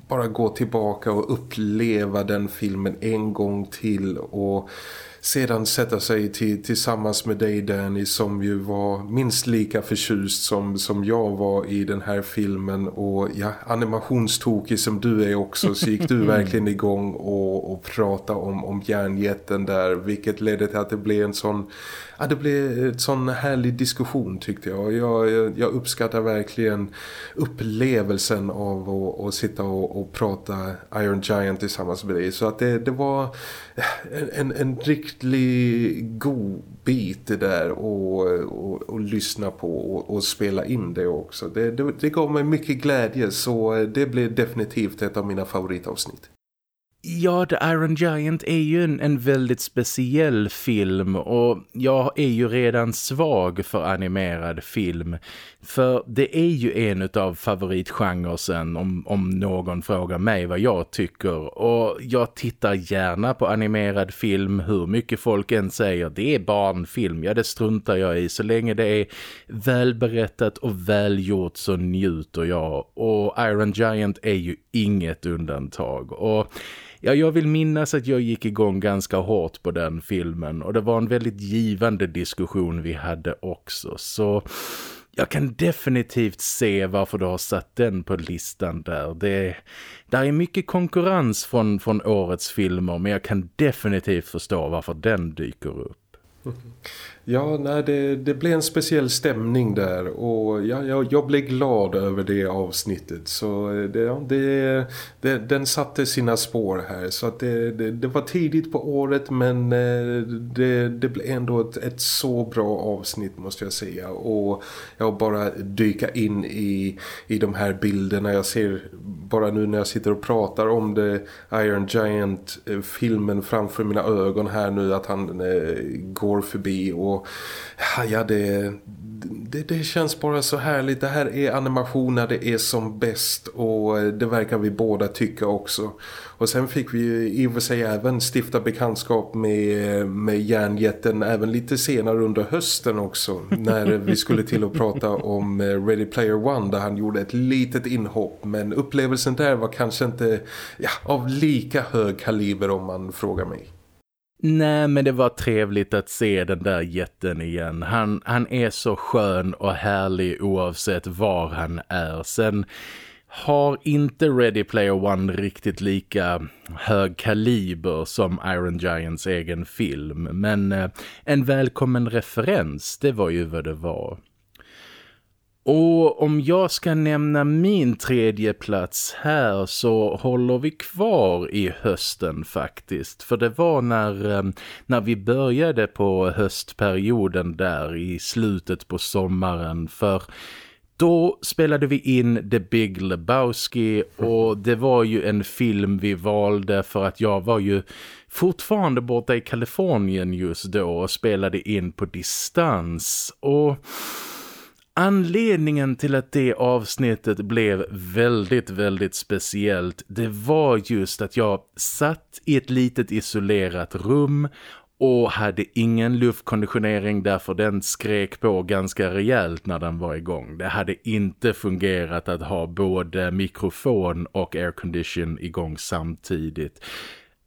bara gå tillbaka och uppleva den filmen en gång till. Och sedan sätta sig till, tillsammans med dig Danny som ju var minst lika förtjust som, som jag var i den här filmen och ja, animationstokig som du är också så gick du verkligen igång och, och pratade om, om järnjätten där vilket ledde till att det blev en sån ja, det blev en sån härlig diskussion tyckte jag. Jag, jag uppskattar verkligen upplevelsen av att, att sitta och, och, prata Iron Giant tillsammans med dig. Så att det, det var en, en, en riktigt god bit det där och, och, och lyssna på och, och, spela in det också. Det, det, det gav mig mycket glädje så det blev definitivt ett av mina favoritavsnitt. Ja, The Iron Giant är ju en, en, väldigt speciell film och jag är ju redan svag för animerad film. För det är ju en av favoritgenresen om, om någon frågar mig vad jag tycker. Och jag tittar gärna på animerad film hur mycket folk än säger det är barnfilm. Ja, det struntar jag i. Så länge det är välberättat och välgjort så njuter jag. Och Iron Giant är ju inget undantag. Och Ja, jag vill minnas att jag gick igång ganska hårt på den filmen och det var en väldigt givande diskussion vi hade också. Så jag kan definitivt se varför du har satt den på listan där. Det, där är mycket konkurrens från, från årets filmer men jag kan definitivt förstå varför den dyker upp. Mm. Ja, nej, det, det blev en speciell stämning där och jag, jag, jag blev glad över det avsnittet. Så eh, det, det, det, den satte sina spår här. Så att det, det, det var tidigt på året men eh, det, det blev ändå ett, ett, så bra avsnitt måste jag säga. Och jag bara dyka in i, i de här bilderna. Jag ser bara nu när jag sitter och pratar om det Iron Giant-filmen eh, framför mina ögon här nu att han går förbi och ja, det, det, det, känns bara så härligt. Det här är animation när det är som bäst och det verkar vi båda tycka också. Och sen fick vi ju i och för sig även stifta bekantskap med, med järnjätten även lite senare under hösten också. när vi skulle till att prata om eh, Ready Player One där han gjorde ett litet inhopp. Men upplevelsen där var kanske inte ja, av lika hög kaliber om man frågar mig. Nej, men det var trevligt att se den där jätten igen. Han, han är så skön och härlig oavsett var han är. Sen har inte Ready Player One riktigt lika hög kaliber som Iron Giants egen film. Men eh, en välkommen referens, det var ju vad det var. Och om jag ska nämna min tredje plats här så håller vi kvar i hösten faktiskt. För det var när, eh, när vi började på höstperioden där i slutet på sommaren. För då spelade vi in The Big Lebowski och det var ju en film vi valde för att jag var ju fortfarande borta i Kalifornien just då och spelade in på distans. Och Anledningen till att det avsnittet blev väldigt, väldigt speciellt det var just att jag satt i ett litet isolerat rum och hade ingen luftkonditionering därför den skrek på ganska rejält när den var igång. Det hade inte fungerat att ha både mikrofon och aircondition igång samtidigt.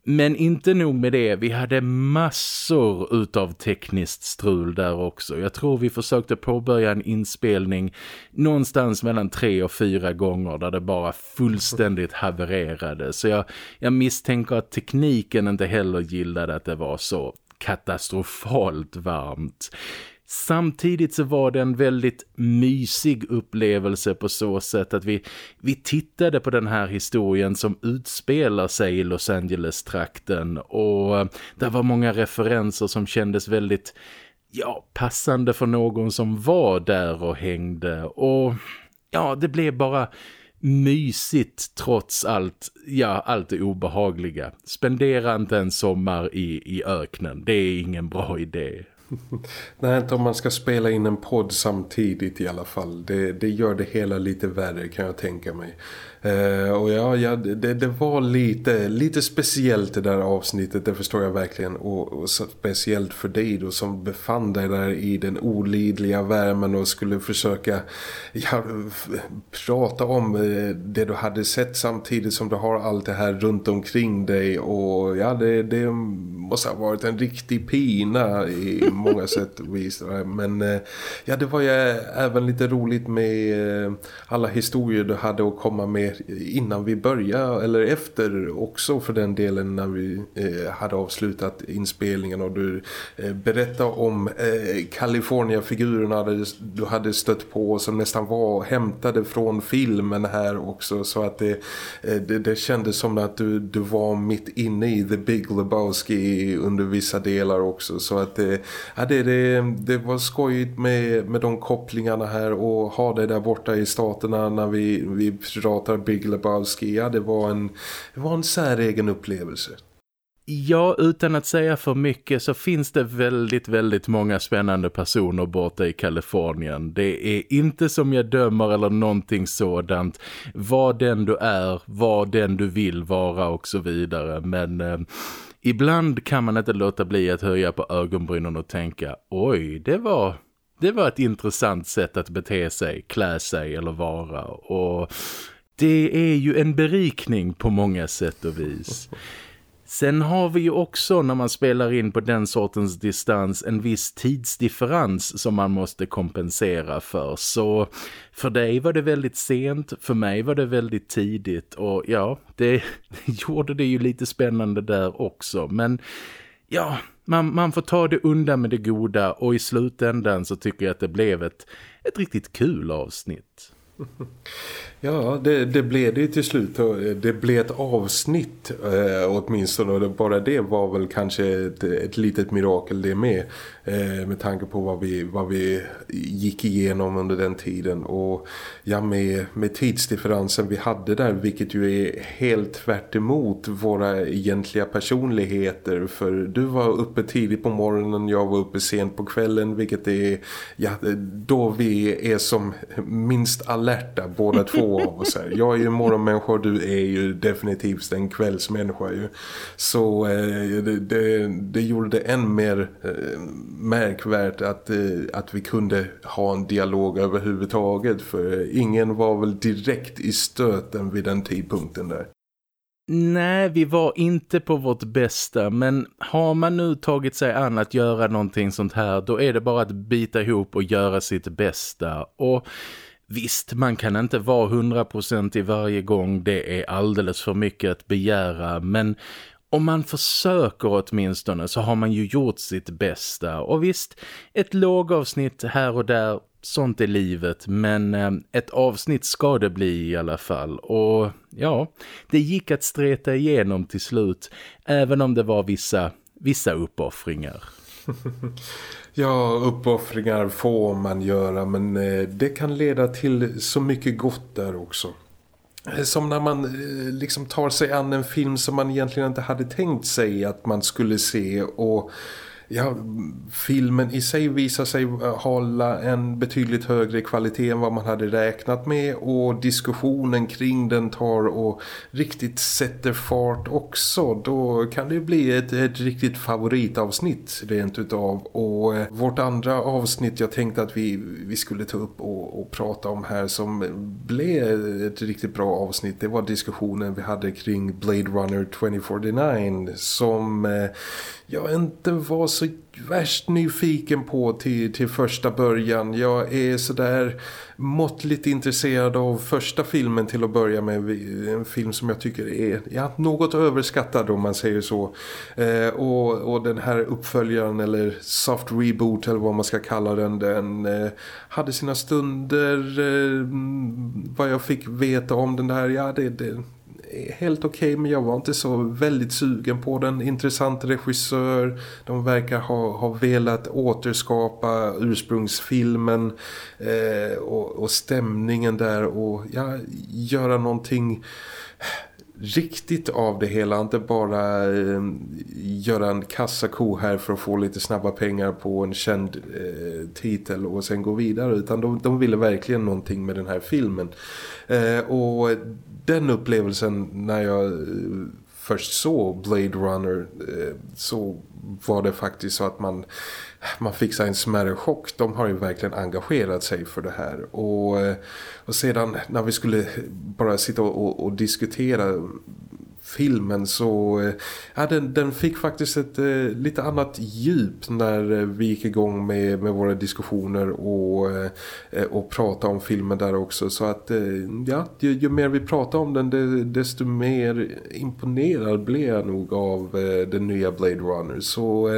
Men inte nog med det, vi hade massor utav tekniskt strul där också. Jag tror vi försökte påbörja en inspelning någonstans mellan tre och fyra gånger där det bara fullständigt havererade. Så jag, jag misstänker att tekniken inte heller gillade att det var så katastrofalt varmt. Samtidigt så var det en väldigt mysig upplevelse på så sätt att vi, vi tittade på den här historien som utspelar sig i Los Angeles-trakten och eh, det var många referenser som kändes väldigt ja, passande för någon som var där och hängde och ja, det blev bara mysigt trots allt, ja, allt det obehagliga. Spendera inte en sommar i, i öknen, det är ingen bra idé. Nej, inte om man ska spela in en podd samtidigt i alla fall. Det, det gör det hela lite värre kan jag tänka mig. Uh, och ja, ja det, det, var lite, lite speciellt det där avsnittet, det förstår jag verkligen. Och, och speciellt för dig då som befann dig där i den olidliga värmen och skulle försöka ja, prata om eh, det du hade sett samtidigt som du har allt det här runt omkring dig. Och ja, det, det måste ha varit en riktig pina i många sätt och vis. Men uh, ja, det var ju även lite roligt med alla historier du hade att komma med innan vi började eller efter också för den delen när vi eh, hade avslutat inspelningen och du eh, berättade om eh, California-figurerna du hade stött på som nästan var hämtade från filmen här också. Så att det, eh, det, det kändes som att du, du var mitt inne i The Big Lebowski under vissa delar också. Så att det, ja, det, det, det var skojigt med, med de kopplingarna här och ha det där borta i staterna när vi, vi pratar Big Lebowski, ja det var en, det var en säregen upplevelse. Ja, utan att säga för mycket så finns det väldigt, väldigt många spännande personer borta i Kalifornien. Det är inte som jag dömer eller någonting sådant. Var den du är, var den du vill vara och så vidare. Men eh, ibland kan man inte låta bli att höja på ögonbrynen och tänka oj, det var... Det var ett intressant sätt att bete sig, klä sig eller vara. Och det är ju en berikning på många sätt och vis. Sen har vi ju också när man spelar in på den sortens distans en viss tidsdifferens som man måste kompensera för. Så för dig var det väldigt sent, för mig var det väldigt tidigt och ja, det, det gjorde det ju lite spännande där också. Men ja, man, man får ta det undan med det goda och i slutändan så tycker jag att det blev ett, ett riktigt kul avsnitt. Ja, det, det blev det till slut. Det blev ett avsnitt eh, åtminstone och bara det var väl kanske ett, ett litet mirakel det med. Eh, med tanke på vad vi, vad vi gick igenom under den tiden. Och ja, med, med tidsdifferensen vi hade där, vilket ju är helt tvärt emot våra egentliga personligheter. För du var uppe tidigt på morgonen, jag var uppe sent på kvällen, vilket är ja, då vi är som minst alerta båda två av oss här. Jag är ju morgonmänniska och du är ju definitivt en kvällsmänniska ju. Så eh, det, det, det, gjorde det än mer eh, märkvärt att, eh, att vi kunde ha en dialog överhuvudtaget. För ingen var väl direkt i stöten vid den tidpunkten där. Nej, vi var inte på vårt bästa men har man nu tagit sig an att göra någonting sånt här då är det bara att bita ihop och göra sitt bästa och Visst, man kan inte vara 100% i varje gång, det är alldeles för mycket att begära, men om man försöker åtminstone så har man ju gjort sitt bästa. Och visst, ett lågavsnitt här och där, sånt är livet, men eh, ett avsnitt ska det bli i alla fall. Och ja, det gick att streta igenom till slut, även om det var vissa, vissa uppoffringar. Ja, uppoffringar får man göra men eh, det kan leda till så mycket gott där också. Eh, som när man eh, liksom tar sig an en film som man egentligen inte hade tänkt sig att man skulle se och ja, filmen i sig visar sig eh, hålla en betydligt högre kvalitet än vad man hade räknat med och diskussionen kring den tar och riktigt sätter fart också. Då kan det bli ett, ett riktigt favoritavsnitt rent utav och eh, vårt andra avsnitt jag tänkte att vi, vi skulle ta upp och, och prata om här som blev ett riktigt bra avsnitt det var diskussionen vi hade kring Blade Runner 2049 som eh, jag inte var så värst nyfiken på till, till första början. Jag är sådär måttligt intresserad av första filmen till att börja med. En film som jag tycker är ja, något överskattad om man säger så. Eh, och, och den här uppföljaren eller soft reboot eller vad man ska kalla den. Den eh, hade sina stunder. Eh, vad jag fick veta om den där. Ja, det, det helt okej okay, men jag var inte så väldigt sugen på den. Intressant regissör. De verkar ha, ha velat återskapa ursprungsfilmen eh, och, och, stämningen där och ja, göra någonting riktigt av det hela, inte bara eh, göra en kassako här för att få lite snabba pengar på en känd eh, titel och sen gå vidare. Utan de, de ville verkligen någonting med den här filmen. Eh, och den upplevelsen när jag eh, först såg Blade Runner eh, så var det faktiskt så att man, man fick sig en smärre chock. De har ju verkligen engagerat sig för det här. Och, eh, och sedan när vi skulle bara sitta och, och, och diskutera filmen så eh, ja, den, den fick faktiskt ett eh, lite annat djup när eh, vi gick igång med, med våra diskussioner och, och prata om filmen där också så att ja, ju, ju, mer vi pratar om den desto mer imponerad blev jag nog av den nya Blade Runner så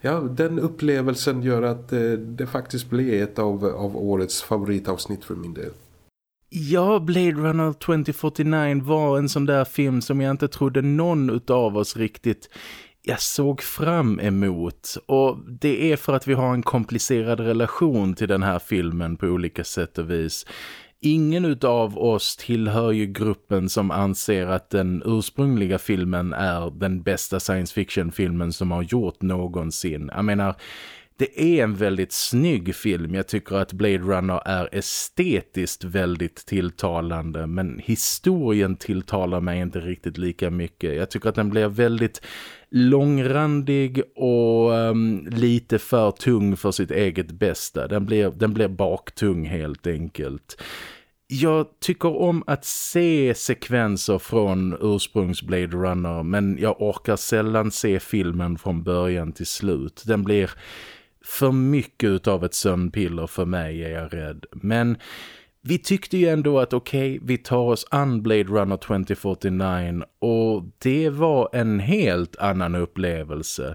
ja, den upplevelsen gör att det faktiskt blev ett av, av årets favoritavsnitt för min del. Ja, Blade Runner 2049 var en sån där film som jag inte trodde någon av oss riktigt jag såg fram emot och det är för att vi har en komplicerad relation till den här filmen på olika sätt och vis. Ingen av oss tillhör ju gruppen som anser att den ursprungliga filmen är den bästa science fiction filmen som har gjort någonsin. Jag menar, det är en väldigt snygg film. Jag tycker att Blade Runner är estetiskt väldigt tilltalande men historien tilltalar mig inte riktigt lika mycket. Jag tycker att den blir väldigt långrandig och um, lite för tung för sitt eget bästa. Den blir, den blir baktung helt enkelt. jag tycker om att se sekvenser från ursprungs Blade Runner men jag orkar sällan se filmen från början till slut. Den blir för mycket av ett sömnpiller för mig är jag rädd. Men vi tyckte ju ändå att okej, okay, vi tar oss an Blade Runner 2049 och det var en helt annan upplevelse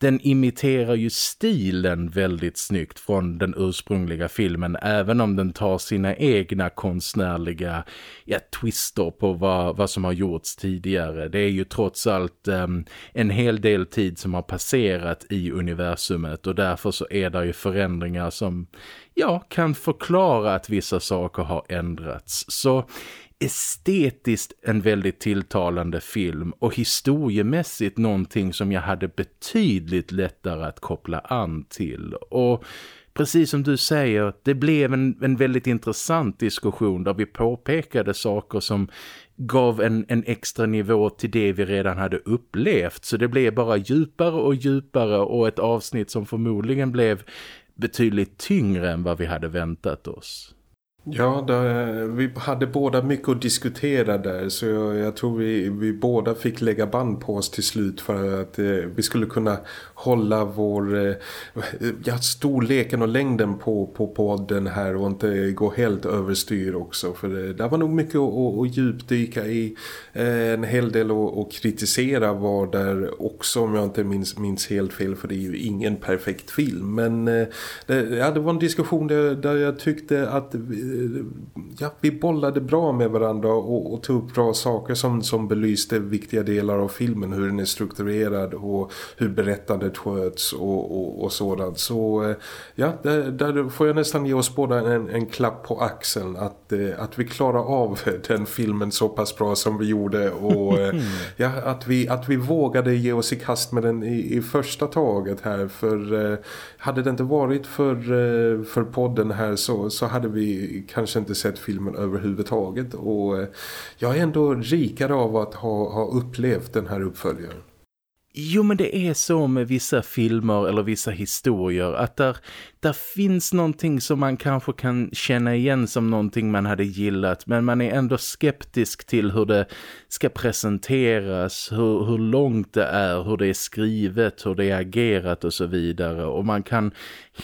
den imiterar ju stilen väldigt snyggt från den ursprungliga filmen även om den tar sina egna konstnärliga ja, twister på vad, vad som har gjorts tidigare. Det är ju trots allt um, en hel del tid som har passerat i universumet och därför så är det ju förändringar som ja, kan förklara att vissa saker har ändrats. Så estetiskt en väldigt tilltalande film och historiemässigt någonting som jag hade betydligt lättare att koppla an till. Och precis som du säger, det blev en, en väldigt intressant diskussion där vi påpekade saker som gav en, en extra nivå till det vi redan hade upplevt. Så det blev bara djupare och djupare och ett avsnitt som förmodligen blev betydligt tyngre än vad vi hade väntat oss. Ja, där, vi hade båda mycket att diskutera där så jag, jag, tror vi, vi båda fick lägga band på oss till slut för att eh, vi skulle kunna hålla vår eh, ja, storleken och längden på, på podden här och inte gå helt överstyr också för eh, det, var nog mycket att, att djupdyka i eh, en hel del att, kritisera var där också om jag inte minns, minns helt fel för det är ju ingen perfekt film men eh, det, ja, det var en diskussion där, där jag tyckte att ja, vi bollade bra med varandra och, och tog upp bra saker som, som belyste viktiga delar av filmen. Hur den är strukturerad och hur berättandet sköts och, och, och sådant. Så eh, ja, där, där, får jag nästan ge oss båda en, en klapp på axeln att, eh, att vi klarar av den filmen så pass bra som vi gjorde och eh, ja, att, vi, att vi vågade ge oss i kast med den i, i första taget här för hade det inte varit för, eh, för podden här så, så hade vi kanske inte sett filmen överhuvudtaget och eh, jag är ändå rikare av att ha, ha upplevt den här uppföljaren. Jo men det är så med vissa filmer eller vissa historier att där, där finns någonting som man kanske kan känna igen som någonting man hade gillat men man är ändå skeptisk till hur det ska presenteras, hur, hur långt det är, hur det är skrivet, hur det är agerat och så vidare. Och man kan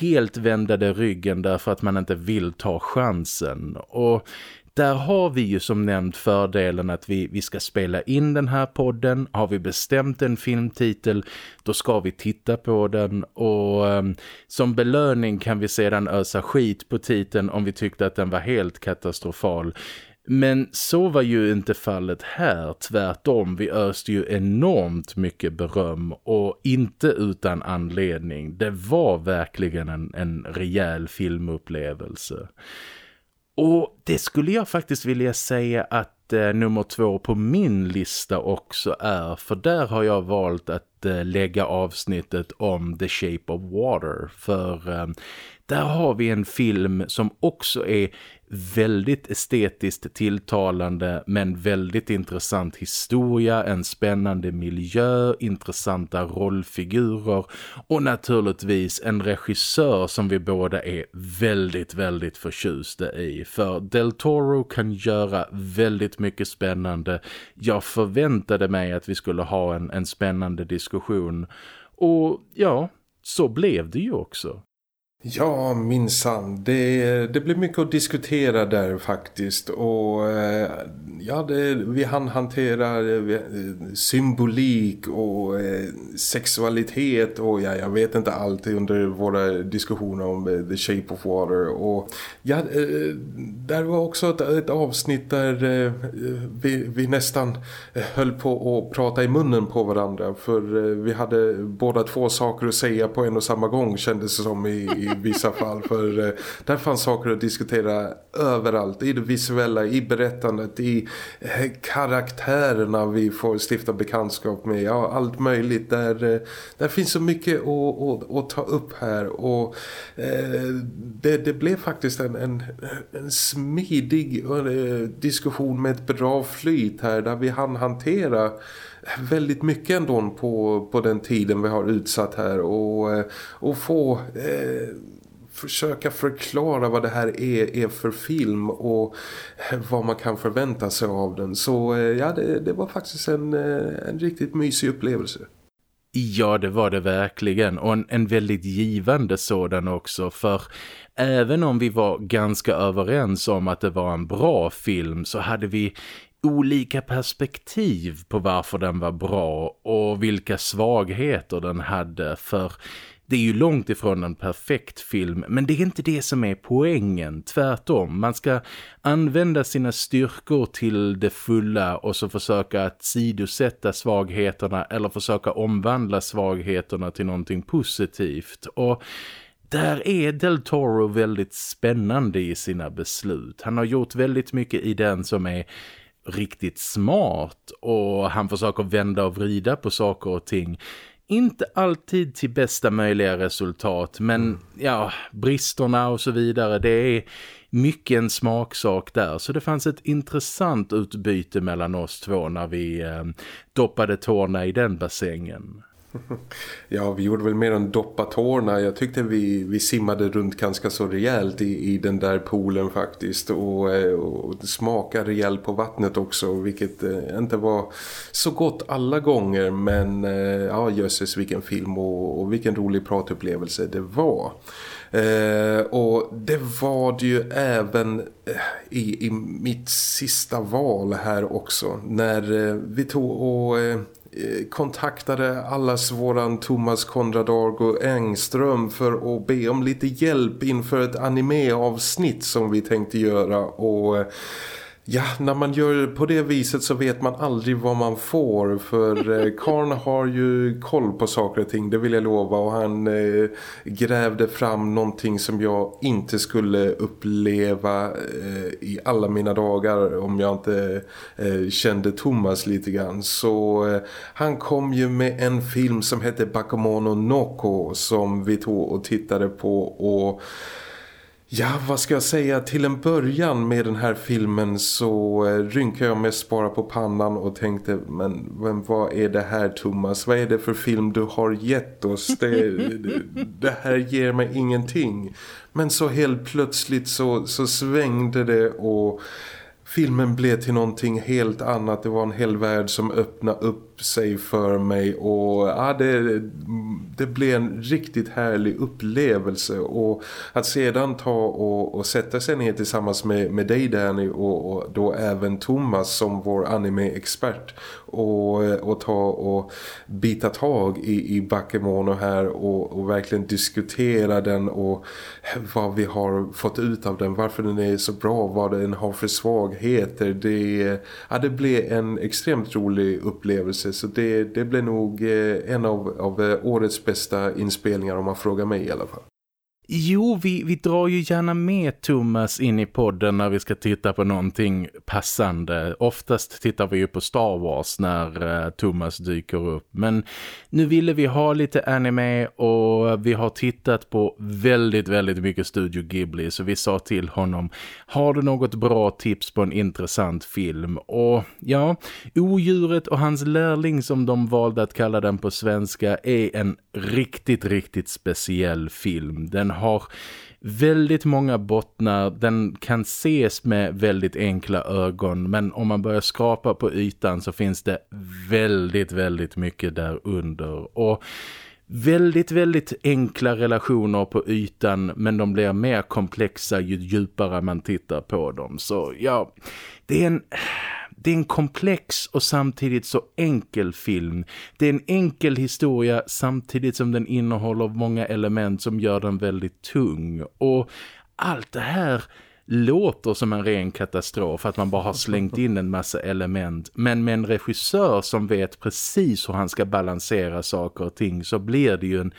helt vända det ryggen därför att man inte vill ta chansen. Och där har vi ju som nämnt fördelen att vi, vi ska spela in den här podden. Har vi bestämt en filmtitel, då ska vi titta på den. Och um, som belöning kan vi sedan ösa skit på titeln om vi tyckte att den var helt katastrofal. Men så var ju inte fallet här, tvärtom. Vi öste ju enormt mycket beröm och inte utan anledning. Det var verkligen en, en rejäl filmupplevelse. Och det skulle jag faktiskt vilja säga att eh, nummer två på min lista också är. För där har jag valt att eh, lägga avsnittet om The Shape of Water. För eh, där har vi en film som också är väldigt estetiskt tilltalande men väldigt intressant historia, en spännande miljö, intressanta rollfigurer och naturligtvis en regissör som vi båda är väldigt, väldigt förtjusta i. För Del Toro kan göra väldigt mycket spännande. Jag förväntade mig att vi skulle ha en, en spännande diskussion och ja, så blev det ju också. Ja, minsann. Det, det blev mycket att diskutera där faktiskt. Och eh, ja, det, vi hann hantera eh, eh, symbolik och sexualitet och ja, jag vet inte allt under våra diskussioner om The Shape of Water. Och ja, där var också ett, ett avsnitt där vi, vi nästan höll på att prata i munnen på varandra. För vi hade båda två saker att säga på en och samma gång kändes det som i, i vissa fall. För eh, där fanns saker att diskutera överallt. I det visuella, i berättandet, i eh, karaktärerna vi får stifta bekantskap med. Ja, allt möjligt. Där, eh, där finns så mycket att, att, att ta upp här. Och eh, det, det blev faktiskt en, en, en smidig eh, diskussion med ett bra flyt här. Där vi hann hantera väldigt mycket ändå på, på den tiden vi har utsatt här och, eh, och få eh, försöka förklara vad det här är, är för film och eh, vad man kan förvänta sig av den. Så eh, ja, det, det var faktiskt en, en riktigt mysig upplevelse. Ja, det var det verkligen. Och en, en väldigt givande sådan också. För även om vi var ganska överens om att det var en bra film så hade vi olika perspektiv på varför den var bra och vilka svagheter den hade. För det är ju långt ifrån en perfekt film men det är inte det som är poängen, tvärtom. Man ska använda sina styrkor till det fulla och så försöka att sidosätta svagheterna eller försöka omvandla svagheterna till någonting positivt. Och där är Del Toro väldigt spännande i sina beslut. Han har gjort väldigt mycket i den som är riktigt smart och han försöker vända och vrida på saker och ting inte alltid till bästa möjliga resultat men mm. ja, bristerna och så vidare det är mycket en smaksak där så det fanns ett intressant utbyte mellan oss två när vi eh, doppade tårna i den bassängen. Ja, vi gjorde väl mer än doppa tårna. Jag tyckte vi, vi simmade runt ganska så rejält i, i den där poolen faktiskt. Och, eh, och smakade rejält på vattnet också. Vilket eh, inte var så gott alla gånger. Men eh, ja, jösses vilken film och, och vilken rolig pratupplevelse det var. Eh, och det var det ju även eh, i, i mitt sista val här också. När eh, vi tog och Eh, Eh, kontaktade allas våran Thomas Konradargo Engström för att be om lite hjälp inför ett animeavsnitt som vi tänkte göra. Och eh, Ja, när man gör på det viset så vet man aldrig vad man får för eh, Karn har ju koll på saker och ting, det vill jag lova och han eh, grävde fram någonting som jag inte skulle uppleva eh, i alla mina dagar om jag inte eh, kände Thomas lite grann. Så eh, han kom ju med en film som heter Bakemono Noko som vi tog och tittade på och Ja, vad ska jag säga? Till en början med den här filmen så eh, rynkade jag mest bara på pannan och tänkte, men, men vad är det här Thomas? Vad är det för film du har gett oss? Det, det, det här ger mig ingenting. Men så helt plötsligt så, så svängde det och filmen blev till någonting helt annat. Det var en hel värld som öppnade upp sig för mig och ja, det, det blev en riktigt härlig upplevelse och att sedan ta och, och sätta sig ner tillsammans med, med dig Danny och, och då även Thomas som vår anime-expert och, och ta och bita tag i, i Bakemono här och, och verkligen diskutera den och vad vi har fått ut av den, varför den är så bra, vad den har för svagheter. Det, ja, det blev en extremt rolig upplevelse så det, det blir nog eh, en av, av eh, årets bästa inspelningar om man frågar mig i alla fall. Jo, vi, vi drar ju gärna med Thomas in i podden när vi ska titta på någonting passande. Oftast tittar vi ju på Star Wars när uh, Thomas dyker upp. Men nu ville vi ha lite anime och vi har tittat på väldigt, väldigt mycket Studio Ghibli. Så vi sa till honom, har du något bra tips på en intressant film? Och ja, Odjuret och hans lärling som de valde att kalla den på svenska är en riktigt, riktigt speciell film. Den har väldigt många bottnar. Den kan ses med väldigt enkla ögon men om man börjar skrapa på ytan så finns det väldigt, väldigt mycket där under. Och väldigt, väldigt enkla relationer på ytan men de blir mer komplexa ju djupare man tittar på dem. Så ja, det är en det är en komplex och samtidigt så enkel film. Det är en enkel historia samtidigt som den innehåller många element som gör den väldigt tung. Och allt det här låter som en ren katastrof att man bara har slängt in en massa element. Men med en regissör som vet precis hur han ska balansera saker och ting så blir det ju en,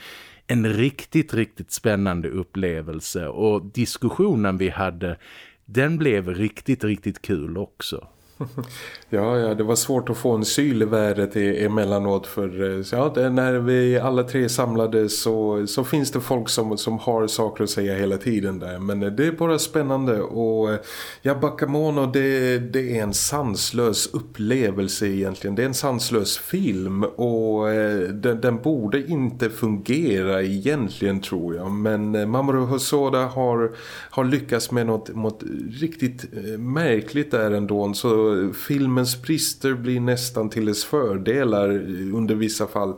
en riktigt, riktigt spännande upplevelse. Och diskussionen vi hade, den blev riktigt, riktigt kul också. Ja, ja, det var svårt att få en syl i vädret emellanåt för eh, ja, när vi alla tre samlades så, så finns det folk som, som har saker att säga hela tiden där. Men eh, det är bara spännande och eh, ja, Bacamono det, det är en sanslös upplevelse egentligen. Det är en sanslös film och den, den borde inte fungera egentligen tror jag. Men Mamoru Hosoda har, har lyckats med något, något riktigt märkligt där ändå så filmens brister blir nästan till dess fördelar under vissa fall.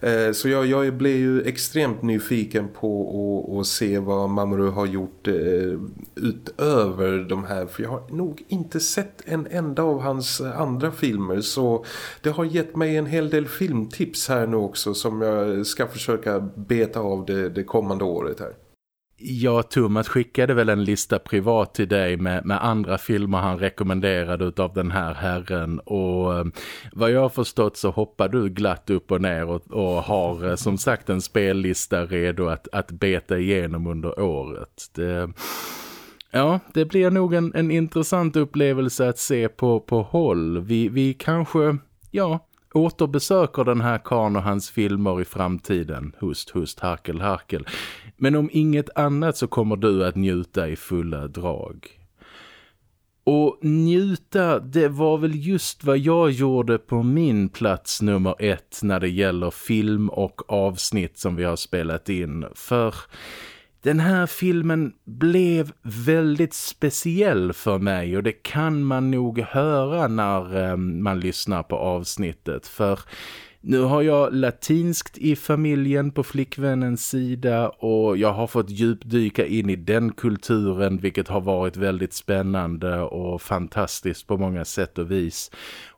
Eh, så jag, jag blev ju extremt nyfiken på att se vad Mamoru har gjort eh, utöver de här. För jag har nog inte sett en enda av hans eh, andra filmer så det har gett mig en hel del filmtips här nu också som jag ska försöka beta av det, det kommande året här. Ja, Thomas skickade väl en lista privat till dig med, med andra filmer han rekommenderade av den här herren och eh, vad jag har förstått så hoppar du glatt upp och ner och, och har eh, som sagt en spellista redo att, att beta igenom under året. Det, ja, det blir nog en, en intressant upplevelse att se på, på håll. Vi, vi kanske, ja, återbesöker den här karn och hans filmer i framtiden. Hust, hust, harkel, harkel. Men om inget annat så kommer du att njuta i fulla drag. Och njuta, det var väl just vad jag gjorde på min plats nummer ett när det gäller film och avsnitt som vi har spelat in. För den här filmen blev väldigt speciell för mig och det kan man nog höra när eh, man lyssnar på avsnittet. För nu har jag latinskt i familjen på flickvännens sida och jag har fått djupdyka in i den kulturen vilket har varit väldigt spännande och fantastiskt på många sätt och vis.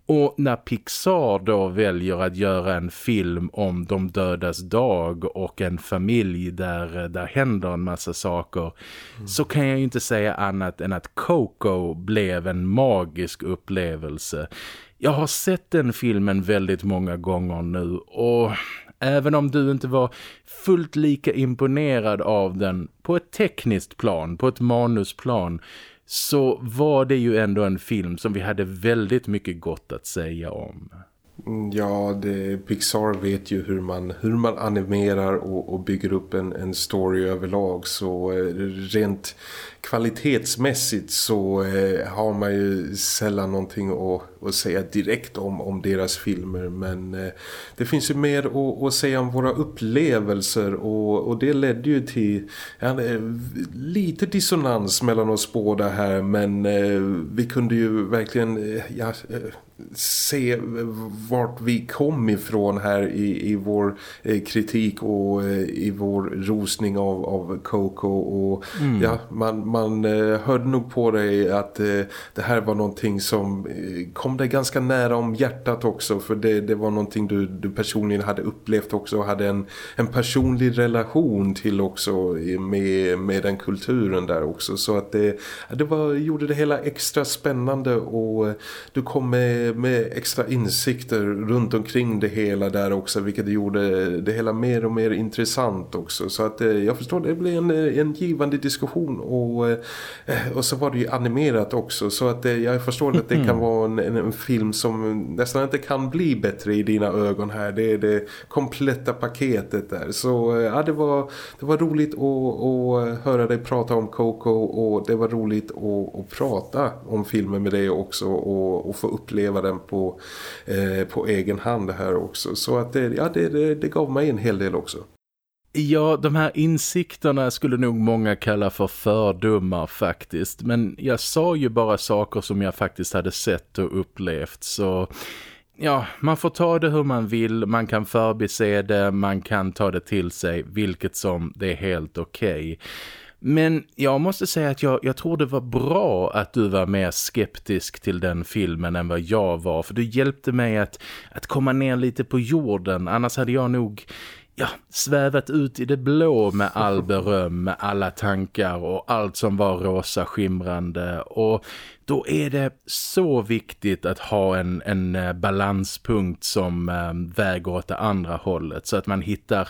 Och när Pixar då väljer att göra en film om de dödas dag och en familj där, där händer en massa saker mm. så kan jag ju inte säga annat än att Coco blev en magisk upplevelse. Jag har sett den filmen väldigt många gånger nu och även om du inte var fullt lika imponerad av den på ett tekniskt plan, på ett manusplan så var det ju ändå en film som vi hade väldigt mycket gott att säga om. Mm, ja, det, Pixar vet ju hur man, hur man animerar och, och bygger upp en, en story överlag så eh, rent kvalitetsmässigt så eh, har man ju sällan någonting att, att säga direkt om, om deras filmer. Men eh, det finns ju mer att, att, säga om våra upplevelser och, och det ledde ju till ja, lite dissonans mellan oss båda här. Men eh, vi kunde ju verkligen eh, ja, eh, se vart vi kom ifrån här i, i vår eh, kritik och i vår rosning av, av Coco. Och mm. ja, man, man eh, hörde nog på dig att eh, det här var någonting som eh, kom dig ganska nära om hjärtat också. För det, det var någonting du, du personligen hade upplevt också och hade en, en personlig relation till också med, med den kulturen där också. Så att det, det var, gjorde det hela extra spännande och du kom med, med extra insikter runt omkring det hela där också vilket gjorde det hela mer och mer intressant också. Så att jag förstår det blev en, en givande diskussion och Eh, och så var det ju animerat också så att det, jag förstår att det kan mm. vara en, en, en, film som nästan inte kan bli bättre i dina ögon här. Det är det kompletta paketet där. Så eh, ja, det var, det var roligt att, att höra dig prata om Coco och det var roligt att, att prata om filmen med dig också och, och få uppleva den på, eh, på egen hand här också. Så att det, ja, det, det, det gav mig en hel del också. Ja, de här insikterna skulle nog många kalla för fördomar faktiskt. Men jag sa ju bara saker som jag faktiskt hade sett och upplevt. Så ja, man får ta det hur man vill. Man kan förbise det, man kan ta det till sig. Vilket som det är helt okej. Okay. Men jag måste säga att jag, jag tror det var bra att du var mer skeptisk till den filmen än vad jag var. För du hjälpte mig att, att komma ner lite på jorden. Annars hade jag nog ja, svävat ut i det blå med all beröm, med alla tankar och allt som var rosa skimrande. Och då är det så viktigt att ha en, en eh, balanspunkt som äh, väger åt det andra hållet så att man hittar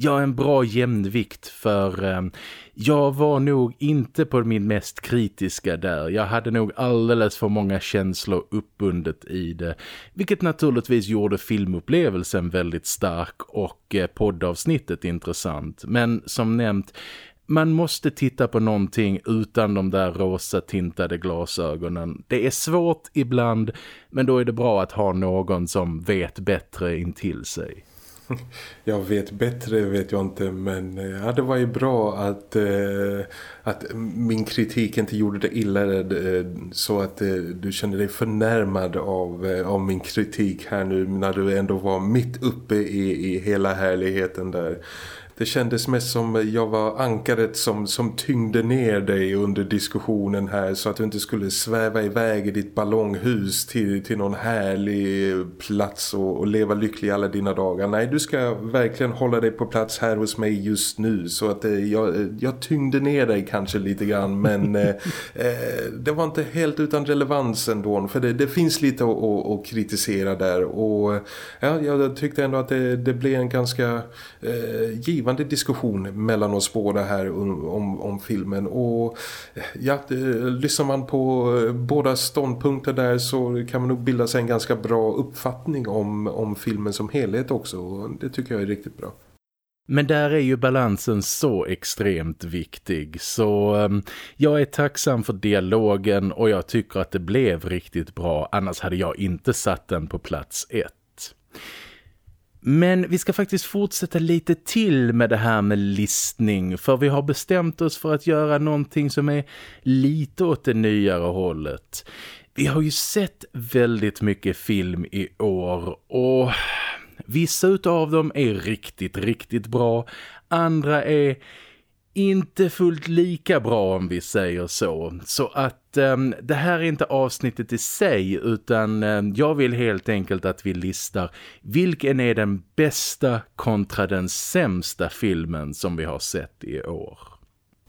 ja, en bra jämnvikt för eh, jag var nog inte på min mest kritiska där. Jag hade nog alldeles för många känslor uppbundet i det. Vilket naturligtvis gjorde filmupplevelsen väldigt stark och eh, poddavsnittet intressant. Men som nämnt, man måste titta på någonting utan de där rosa tintade glasögonen. Det är svårt ibland, men då är det bra att ha någon som vet bättre in till sig. Jag vet bättre vet jag inte men eh, ja, det var ju bra att, eh, att min kritik inte gjorde det illa eh, så att eh, du kände dig förnärmad av, eh, av min kritik här nu när du ändå var mitt uppe i, i hela härligheten där. Det kändes mest som jag var ankaret som, som tyngde ner dig under diskussionen här så att du inte skulle sväva iväg i ditt ballonghus till, till någon härlig plats och, och leva lycklig alla dina dagar. Nej, du ska verkligen hålla dig på plats här hos mig just nu så att eh, jag, eh, jag tyngde ner dig kanske lite grann men eh, eh, det var inte helt utan relevans ändå för det, det finns lite att, att, att, kritisera där och eh, ja, jag tyckte ändå att det, det blev en ganska eh, givande givande diskussion mellan oss båda här om, om filmen och ja, lyssnar man på eh, båda ståndpunkter där så kan man nog bilda sig en ganska bra uppfattning om, om filmen som helhet också och det tycker jag är riktigt bra. Men där är ju balansen så extremt viktig så um, jag är tacksam för dialogen och jag tycker att det blev riktigt bra annars hade jag inte satt den på plats ett. Men vi ska faktiskt fortsätta lite till med det här med listning för vi har bestämt oss för att göra någonting som är lite åt det nyare hållet. Vi har ju sett väldigt mycket film i år och vissa av dem är riktigt, riktigt bra. Andra är inte fullt lika bra om vi säger så. Så att eh, det här är inte avsnittet i sig utan eh, jag vill helt enkelt att vi listar vilken är den bästa kontra den sämsta filmen som vi har sett i år.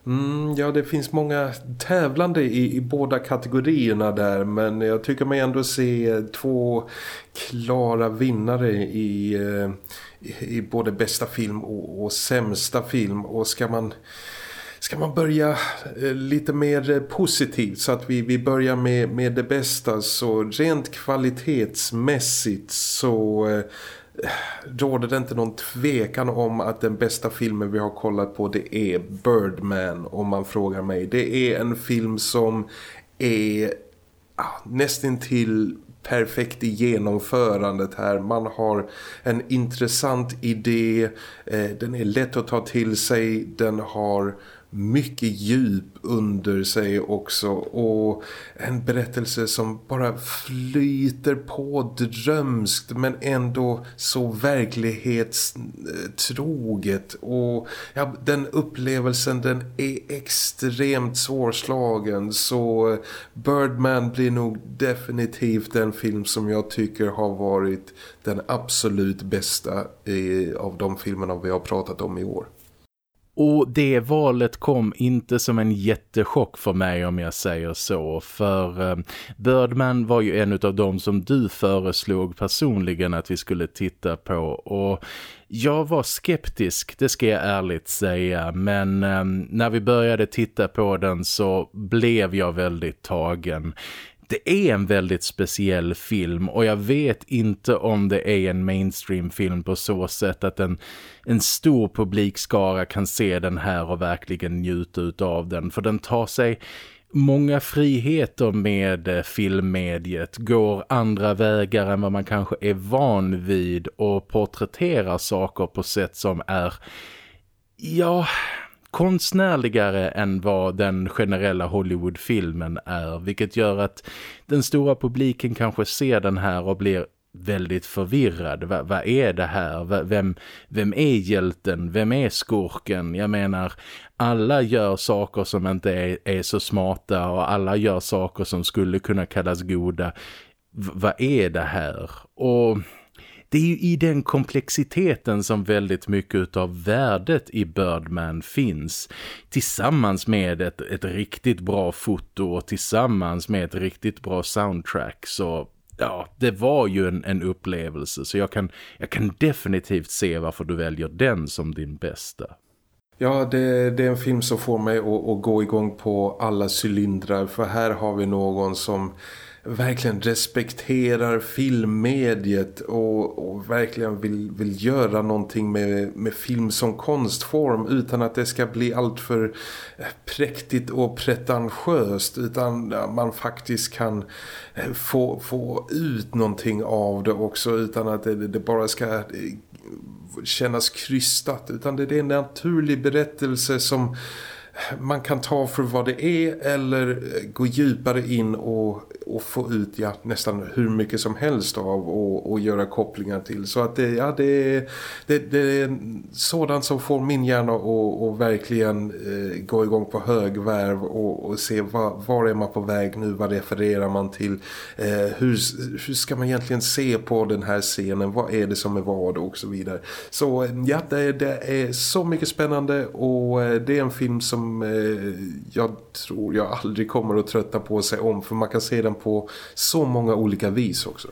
Mm, ja, det finns många tävlande i, i båda kategorierna där men jag tycker mig ändå se två klara vinnare i... Eh, I både bästa film och, och sämsta film. Och ska man ska man börja eh, lite mer positivt så att vi, vi börjar med, med det bästa så rent kvalitetsmässigt så eh, råder det inte någon tvekan om att den bästa filmen vi har kollat på det är Birdman om man frågar mig. Det är en film som är ah, nästintill perfekt i genomförandet här. Man har en intressant idé, eh, den är lätt att ta till sig, den har mycket djup under sig också och en berättelse som bara flyter på drömskt men ändå så verklighetstroget och ja, den upplevelsen den är extremt svårslagen så Birdman blir nog definitivt den film som jag tycker har varit den absolut bästa av de filmerna vi har pratat om i år. Och det valet kom inte som en jättechock för mig om jag säger så. För eh, Birdman var ju en av dem som du föreslog personligen att vi skulle titta på. Och jag var skeptisk, det ska jag ärligt säga. Men eh, när vi började titta på den så blev jag väldigt tagen det är en väldigt speciell film och jag vet inte om det är en mainstream-film på så sätt att en, en stor publikskara kan se den här och verkligen njuta av den. För den tar sig många friheter med eh, filmmediet, går andra vägar än vad man kanske är van vid och porträtterar saker på sätt som är, ja konstnärligare än vad den generella Hollywoodfilmen är. Vilket gör att den stora publiken kanske ser den här och blir väldigt förvirrad. Va, vad är det här? Va, vem, vem är hjälten? Vem är skurken? Jag menar, alla gör saker som inte är, är så smarta och alla gör saker som skulle kunna kallas goda. V vad är det här? Och det är ju i den komplexiteten som väldigt mycket av värdet i Birdman finns. Tillsammans med ett, ett riktigt bra foto och tillsammans med ett riktigt bra soundtrack så ja, det var ju en, en upplevelse så jag kan, jag kan definitivt se varför du väljer den som din bästa. Ja, det, det, är en film som får mig att, att, gå igång på alla cylindrar för här har vi någon som verkligen respekterar filmmediet och, och verkligen vill, vill göra någonting med, med film som konstform utan att det ska bli allt för eh, präktigt och pretentiöst utan eh, man faktiskt kan eh, få, få ut någonting av det också utan att det, det bara ska kännas krystat utan det är en naturlig berättelse som man kan ta för vad det är eller gå djupare in och, och få ut ja, nästan hur mycket som helst av och, och göra kopplingar till. Så att det, ja, det, det, det är sådant som får min hjärna att verkligen eh, gå igång på högvärv och, och se var, var är man på väg nu, vad refererar man till, eh, hur, hur ska man egentligen se på den här scenen, vad är det som är vad och så vidare. Så eh, ja, det, det är så mycket spännande och eh, det är en film som eh, jag tror jag aldrig kommer att trötta på sig om för man kan se den på så många olika vis också.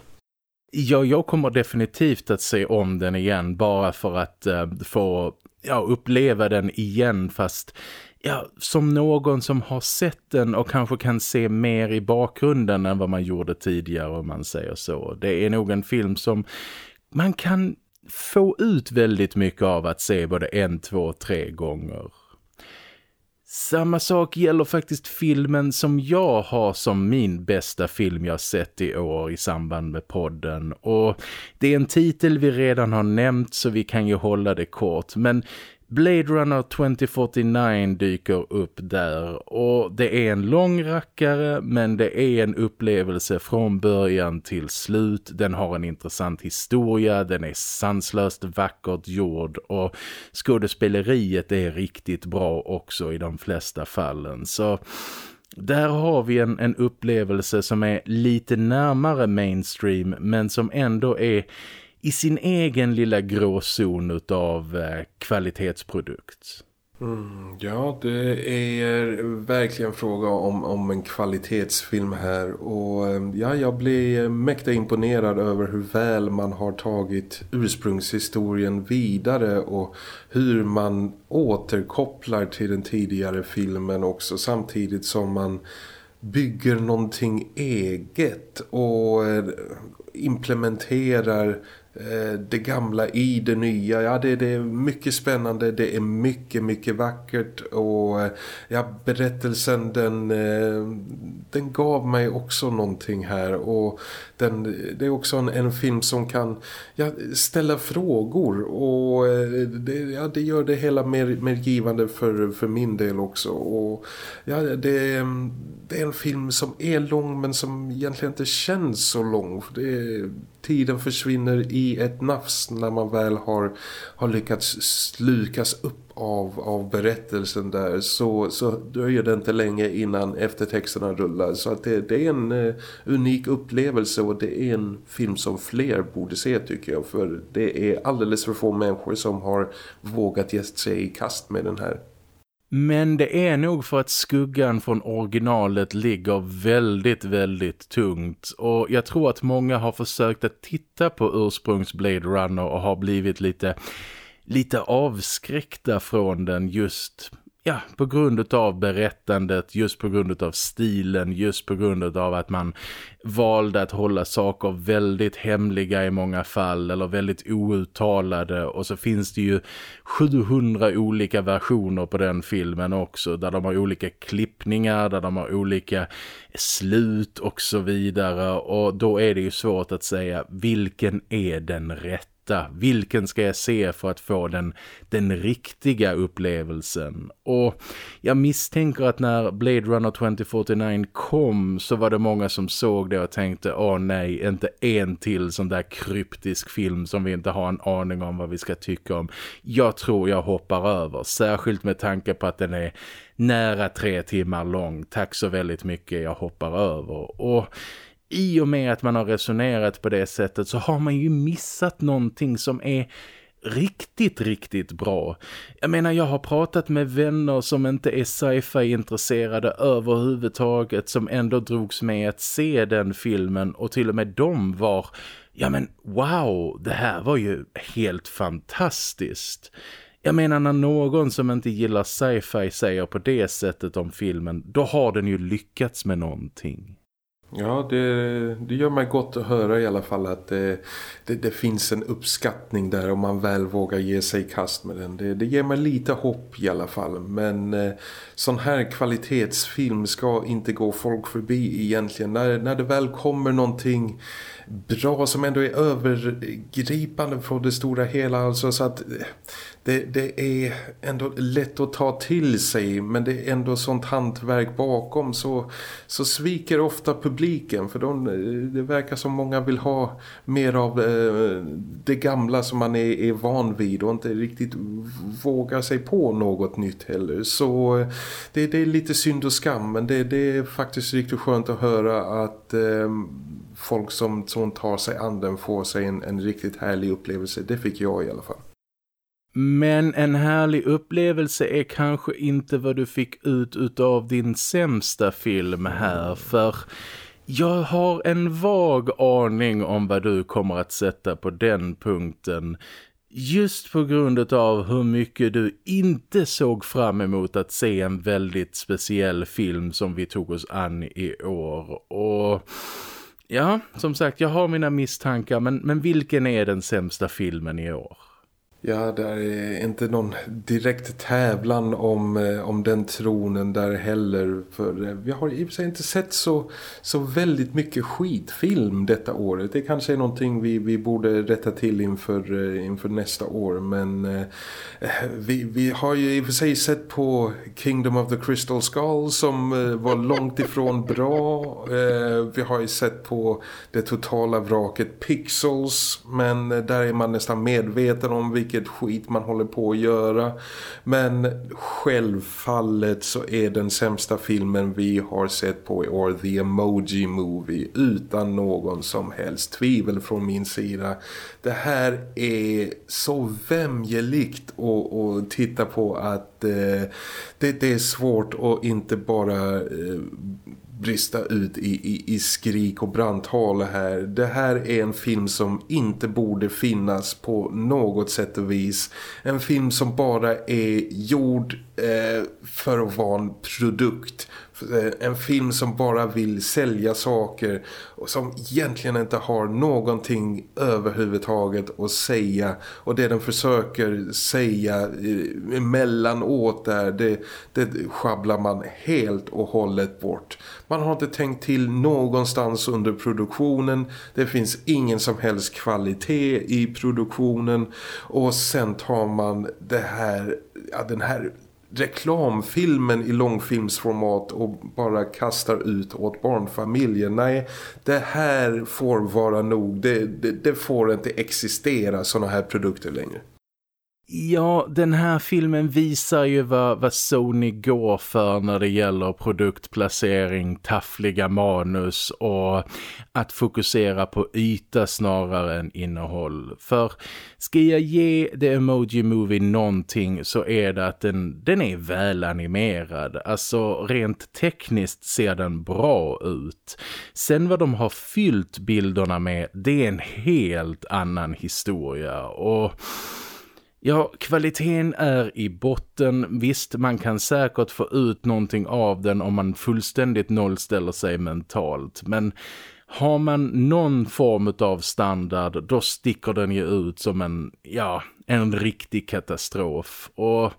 Ja, jag kommer definitivt att se om den igen bara för att eh, få ja, uppleva den igen fast ja, som någon som har sett den och kanske kan se mer i bakgrunden än vad man gjorde tidigare om man säger så. Det är nog en film som man kan få ut väldigt mycket av att se både en, två, tre gånger. Samma sak gäller faktiskt filmen som jag har som min bästa film jag sett i år i samband med podden. Och det är en titel vi redan har nämnt så vi kan ju hålla det kort. Men Blade Runner 2049 dyker upp där och det är en lång rackare men det är en upplevelse från början till slut. Den har en intressant historia, den är sanslöst vackert gjord och skådespeleriet är riktigt bra också i de flesta fallen. Så där har vi en, en upplevelse som är lite närmare mainstream men som ändå är i sin egen lilla gråzon av eh, kvalitetsprodukt. Mm, ja, det är verkligen fråga om, om en kvalitetsfilm här och eh, ja, jag blir mäkta imponerad över hur väl man har tagit ursprungshistorien vidare och hur man återkopplar till den tidigare filmen också samtidigt som man bygger någonting eget och eh, implementerar Eh, det gamla i det nya. Ja, det, det, är mycket spännande. Det är mycket, mycket vackert. Och eh, ja, berättelsen den, eh, den gav mig också någonting här. Och den, det är också en, en film som kan ja, ställa frågor. Och det, ja, det gör det hela mer, mer givande för, för min del också. Och ja, det, det är en film som är lång men som egentligen inte känns så lång. För det tiden försvinner i ett nafs när man väl har, har lyckats slukas upp av, av berättelsen där så, så dröjer det inte länge innan eftertexterna rullar så att det, det är en uh, unik upplevelse och det är en film som fler borde se tycker jag för det är alldeles för få människor som har vågat ge sig i kast med den här. Men det är nog för att skuggan från originalet ligger väldigt, väldigt tungt. Och jag tror att många har försökt att titta på ursprungs Blade Runner och har blivit lite, lite avskräckta från den just ja, på grund av berättandet, just på grund av stilen, just på grund av att man valde att hålla saker väldigt hemliga i många fall eller väldigt outtalade. Och så finns det ju 700 olika versioner på den filmen också där de har olika klippningar, där de har olika slut och så vidare. Och då är det ju svårt att säga vilken är den rätta? Hitta vilken ska jag se för att få den, den riktiga upplevelsen. Och jag misstänker att när Blade Runner 2049 kom så var det många som såg det och tänkte åh nej, inte en till sån där kryptisk film som vi inte har en aning om vad vi ska tycka om. Jag tror jag hoppar över, särskilt med tanke på att den är nära tre timmar lång. Tack så väldigt mycket, jag hoppar över. Och i och med att man har resonerat på det sättet så har man ju missat någonting som är riktigt, riktigt bra. Jag menar, jag har pratat med vänner som inte är sci-fi intresserade överhuvudtaget som ändå drogs med att se den filmen och till och med de var, ja men wow, det här var ju helt fantastiskt. Jag menar när någon som inte gillar sci-fi säger på det sättet om filmen, då har den ju lyckats med någonting. Ja, det, det gör mig gott att höra i alla fall att det, det, det, finns en uppskattning där om man väl vågar ge sig i kast med den. Det, det ger mig lite hopp i alla fall. Men eh, sån här kvalitetsfilm ska inte gå folk förbi egentligen. När, när det väl kommer någonting bra som ändå är övergripande från det stora hela. Alltså så att eh, det, det, är ändå lätt att ta till sig men det är ändå sånt hantverk bakom så, så sviker ofta publiken för de, det verkar som många vill ha mer av eh, det gamla som man är, är van vid och inte riktigt vågar sig på något nytt heller så det, det är lite synd och skam men det, det är faktiskt riktigt skönt att höra att eh, folk som, som tar sig an den får sig en, en riktigt härlig upplevelse. Det fick jag i alla fall. Men en härlig upplevelse är kanske inte vad du fick ut av din sämsta film här för jag har en vag aning om vad du kommer att sätta på den punkten. Just på grund av hur mycket du inte såg fram emot att se en väldigt speciell film som vi tog oss an i år. Och ja, som sagt, jag har mina misstankar men, men vilken är den sämsta filmen i år? Ja, det är inte någon direkt tävlan om, eh, om den tronen där heller. För eh, vi har i och för sig inte sett så, så väldigt mycket skitfilm detta året. Det kanske är någonting vi, vi borde rätta till inför, eh, inför nästa år. Men eh, vi, vi har ju i och för sig sett på Kingdom of the Crystal Skull som eh, var långt ifrån bra. Eh, vi har ju sett på det totala vraket Pixels. Men där är man nästan medveten om vilket vilket skit man håller på att göra. Men självfallet så är den sämsta filmen vi har sett på i år The Emoji Movie utan någon som helst tvivel från min sida. Det här är så vämjeligt att, titta på att eh, det, det, är svårt att inte bara eh, brista ut i, i, i skrik och brandtal här. Det här är en film som inte borde finnas på något sätt och vis. En film som bara är gjord eh, för att vara en produkt Eh, en film som bara vill sälja saker och som egentligen inte har någonting överhuvudtaget att säga. Och det den försöker säga eh, emellanåt där det, det schabblar man helt och hållet bort. Man har inte tänkt till någonstans under produktionen. Det finns ingen som helst kvalitet i produktionen. Och sen tar man det här, ja, den här reklamfilmen i långfilmsformat och bara kastar ut åt barnfamiljer. Nej, det här får vara nog. Det, det, det får inte existera sådana här produkter längre. Ja, den här filmen visar ju vad, vad Sony går för när det gäller produktplacering, taffliga manus och att fokusera på yta snarare än innehåll. För ska jag ge The Emoji Movie någonting så är det att den, den är väl animerad. Alltså rent tekniskt ser den bra ut. Sen vad de har fyllt bilderna med, det är en helt annan historia och... Ja, kvaliteten är i botten. Visst, man kan säkert få ut någonting av den om man fullständigt nollställer sig mentalt. Men har man någon form av standard, då sticker den ju ut som en, ja, en riktig katastrof. Och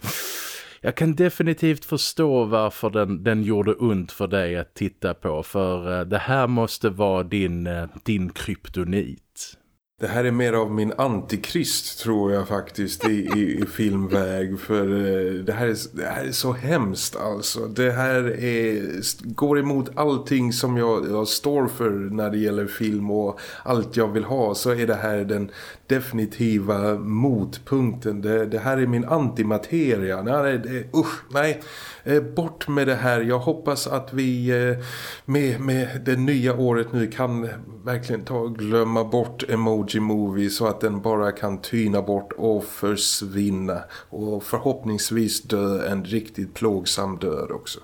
jag kan definitivt förstå varför den, den gjorde ont för dig att titta på. För eh, det här måste vara din, eh, din kryptonit. Det här är mer av min antikrist tror jag faktiskt i, i, i filmväg för eh, det här, är, det här är så hemskt alltså. Det här är, går emot allting som jag, jag står för när det gäller film och allt jag vill ha så är det här den definitiva motpunkten. Det, det här är min antimateria. Nej, det, usch, nej. Eh, bort med det här. Jag hoppas att vi eh, med, med det nya året nu kan verkligen ta och glömma bort Emoji Movie så att den bara kan tyna bort och försvinna. Och förhoppningsvis dö en riktigt plågsam död också.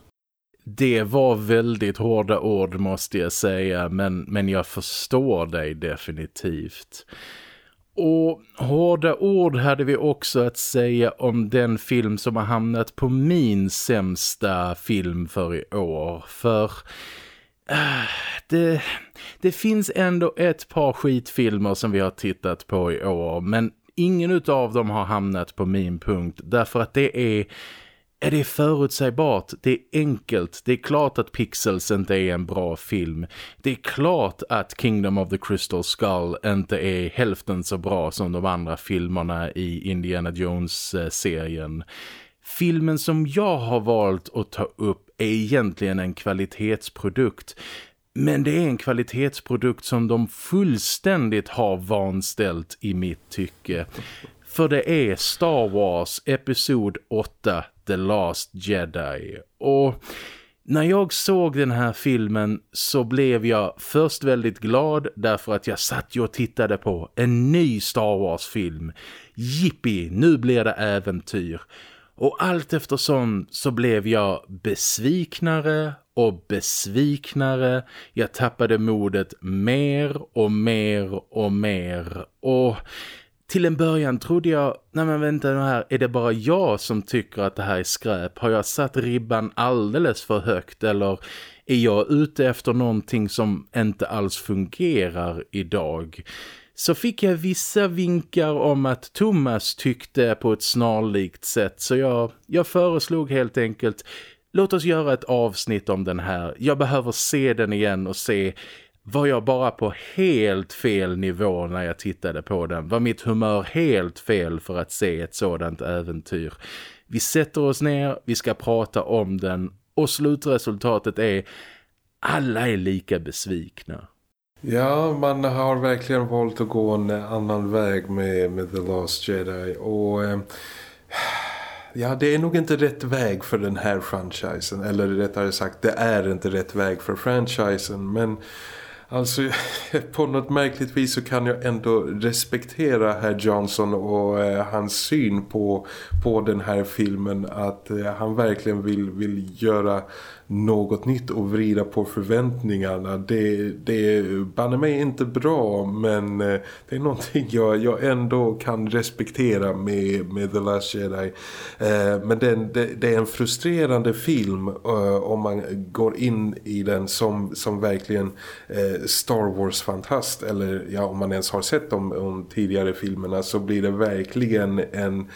Det var väldigt hårda ord måste jag säga men, men jag förstår dig definitivt. Och hårda ord hade vi också att säga om den film som har hamnat på min sämsta film för i år. För äh, det, det finns ändå ett par skitfilmer som vi har tittat på i år. Men ingen av dem har hamnat på min punkt. Därför att det är är det förutsägbart, det är enkelt, det är klart att Pixels inte är en bra film. Det är klart att Kingdom of the Crystal Skull inte är hälften så bra som de andra filmerna i Indiana Jones-serien. Filmen som jag har valt att ta upp är egentligen en kvalitetsprodukt. Men det är en kvalitetsprodukt som de fullständigt har vanställt i mitt tycke. För det är Star Wars episod 8 The Last Jedi. Och när jag såg den här filmen så blev jag först väldigt glad därför att jag satt och tittade på en ny Star Wars-film. Jippi, nu blir det äventyr. Och allt eftersom så blev jag besviknare och besviknare. Jag tappade modet mer och mer och mer. Och till en början trodde jag, nej men vänta nu här, är det bara jag som tycker att det här är skräp? Har jag satt ribban alldeles för högt eller är jag ute efter någonting som inte alls fungerar idag? Så fick jag vissa vinkar om att Thomas tyckte på ett snarlikt sätt så jag, jag föreslog helt enkelt Låt oss göra ett avsnitt om den här. Jag behöver se den igen och se var jag bara på helt fel nivå när jag tittade på den. Var mitt humör helt fel för att se ett sådant äventyr. Vi sätter oss ner, vi ska prata om den och slutresultatet är alla är lika besvikna. Ja, man har verkligen valt att gå en annan väg med, med The Last Jedi och... Eh, ja, det är nog inte rätt väg för den här franchisen. Eller rättare sagt, det är inte rätt väg för franchisen. Men Alltså på något märkligt vis så kan jag ändå respektera herr Johnson och eh, hans syn på, på den här filmen. Att eh, han verkligen vill, vill göra något nytt och vrida på förväntningarna. Det, det är banne mig inte bra men eh, det är någonting jag, jag ändå kan respektera med, med The Last Jedi. Eh, men det, det, det, är en frustrerande film eh, om man går in i den som, som verkligen eh, Star Wars-fantast eller ja, om man ens har sett de, de tidigare filmerna så blir det verkligen en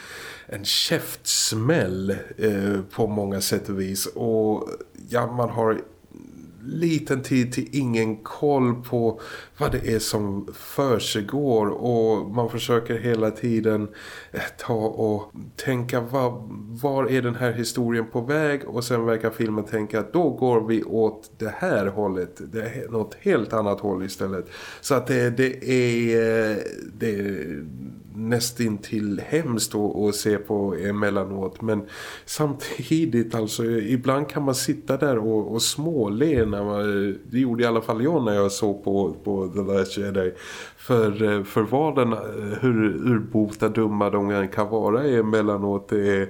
en käftsmäll eh, på många sätt och vis. Och ja man har liten tid till ingen koll på vad det är som försiggår. Och man försöker hela tiden ta och tänka var, var är den här historien på väg? Och sen verkar filmen tänka att då går vi åt det här hållet. Det är något helt annat håll istället. Så att det, det är eh, det är nästintill hemskt att se på emellanåt. Men samtidigt alltså ibland kan man sitta där och, och småle när man, det gjorde i alla fall jag när jag såg på, på The Last Jedi för, eh, för valen, eh, hur urbota dumma de kan vara emellanåt det är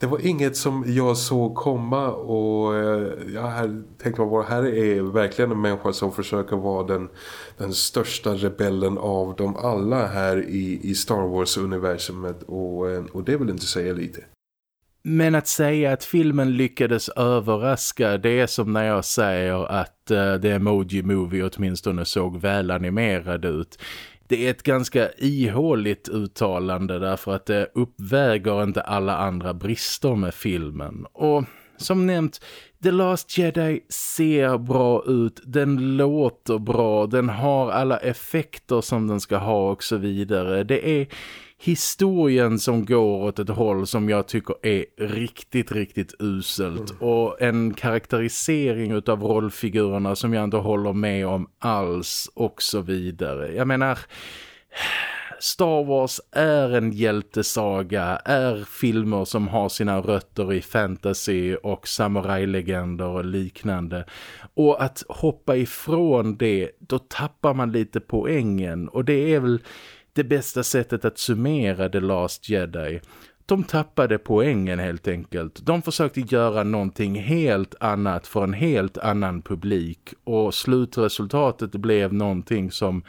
det var inget som jag såg komma och eh, jag tänkte att här är verkligen en människa som försöker vara den, den största rebellen av dem alla här i, i Star Wars-universumet och, och det vill inte säga lite. Men att säga att filmen lyckades överraska det är som när jag säger att uh, The Emoji Movie åtminstone såg väl animerad ut det är ett ganska ihåligt uttalande därför att det uppväger inte alla andra brister med filmen. Och som nämnt, The Last Jedi ser bra ut, den låter bra, den har alla effekter som den ska ha och så vidare. Det är historien som går åt ett håll som jag tycker är riktigt, riktigt uselt. Mm. Och en karaktärisering av rollfigurerna som jag inte håller med om alls och så vidare. Jag menar... Star Wars är en hjältesaga, är filmer som har sina rötter i fantasy och samurajlegender och liknande. Och att hoppa ifrån det, då tappar man lite poängen. Och det är väl det bästa sättet att summera The Last Jedi. De tappade poängen helt enkelt. De försökte göra någonting helt annat för en helt annan publik. Och slutresultatet blev någonting som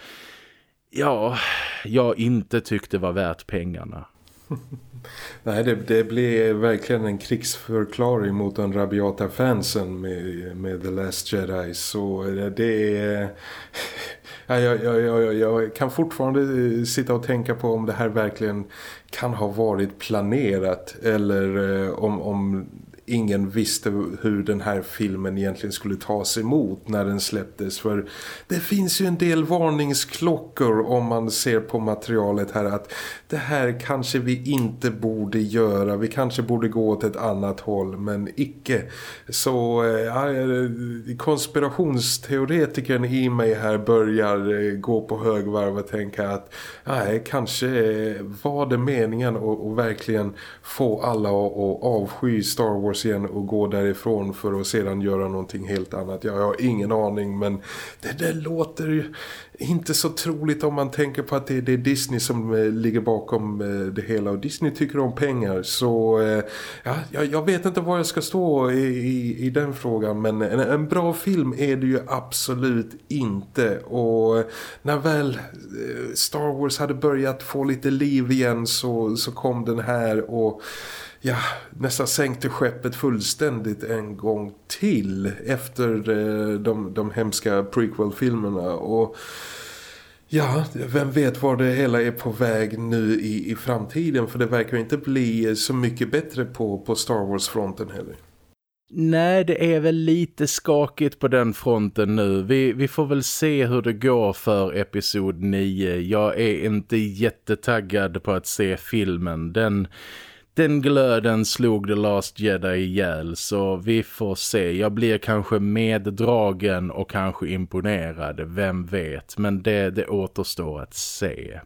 ja, jag inte tyckte var värt pengarna. Nej, det, det blev verkligen en krigsförklaring mot den rabiata fansen med, med The Last Jedi. Så det är... Ja, jag, jag, jag, jag kan fortfarande eh, sitta och tänka på om det här verkligen kan ha varit planerat eller eh, om, om ingen visste hur den här filmen egentligen skulle tas emot när den släpptes. För det finns ju en del varningsklockor om man ser på materialet här att det här kanske vi inte borde göra. Vi kanske borde gå åt ett annat håll men icke. Så äh, konspirationsteoretikern i mig här börjar eh, gå på högvarv och tänka att nej, kanske var det meningen att, verkligen få alla att avsky Star Wars igen och gå därifrån för att sedan göra någonting helt annat. Jag har ingen aning men det, det låter ju inte så troligt om man tänker på att det, det är Disney som eh, ligger bakom eh, det hela och Disney tycker om pengar så eh, ja, jag, jag, vet inte var jag ska stå i, i, i den frågan men en, en, bra film är det ju absolut inte och när väl Star Wars hade börjat få lite liv igen så, så kom den här och ja, nästan sänkte skeppet fullständigt en gång till efter eh, de, de hemska prequel-filmerna och ja, vem vet var det hela är på väg nu i, i framtiden för det verkar inte bli så mycket bättre på, på Star Wars-fronten heller. Nej, det är väl lite skakigt på den fronten nu. Vi, vi får väl se hur det går för episod 9. Jag är inte jättetaggad på att se filmen. Den den glöden slog The Last Jedi ihjäl så vi får se. Jag blir kanske meddragen och kanske imponerad, vem vet. Men det, det återstår att se.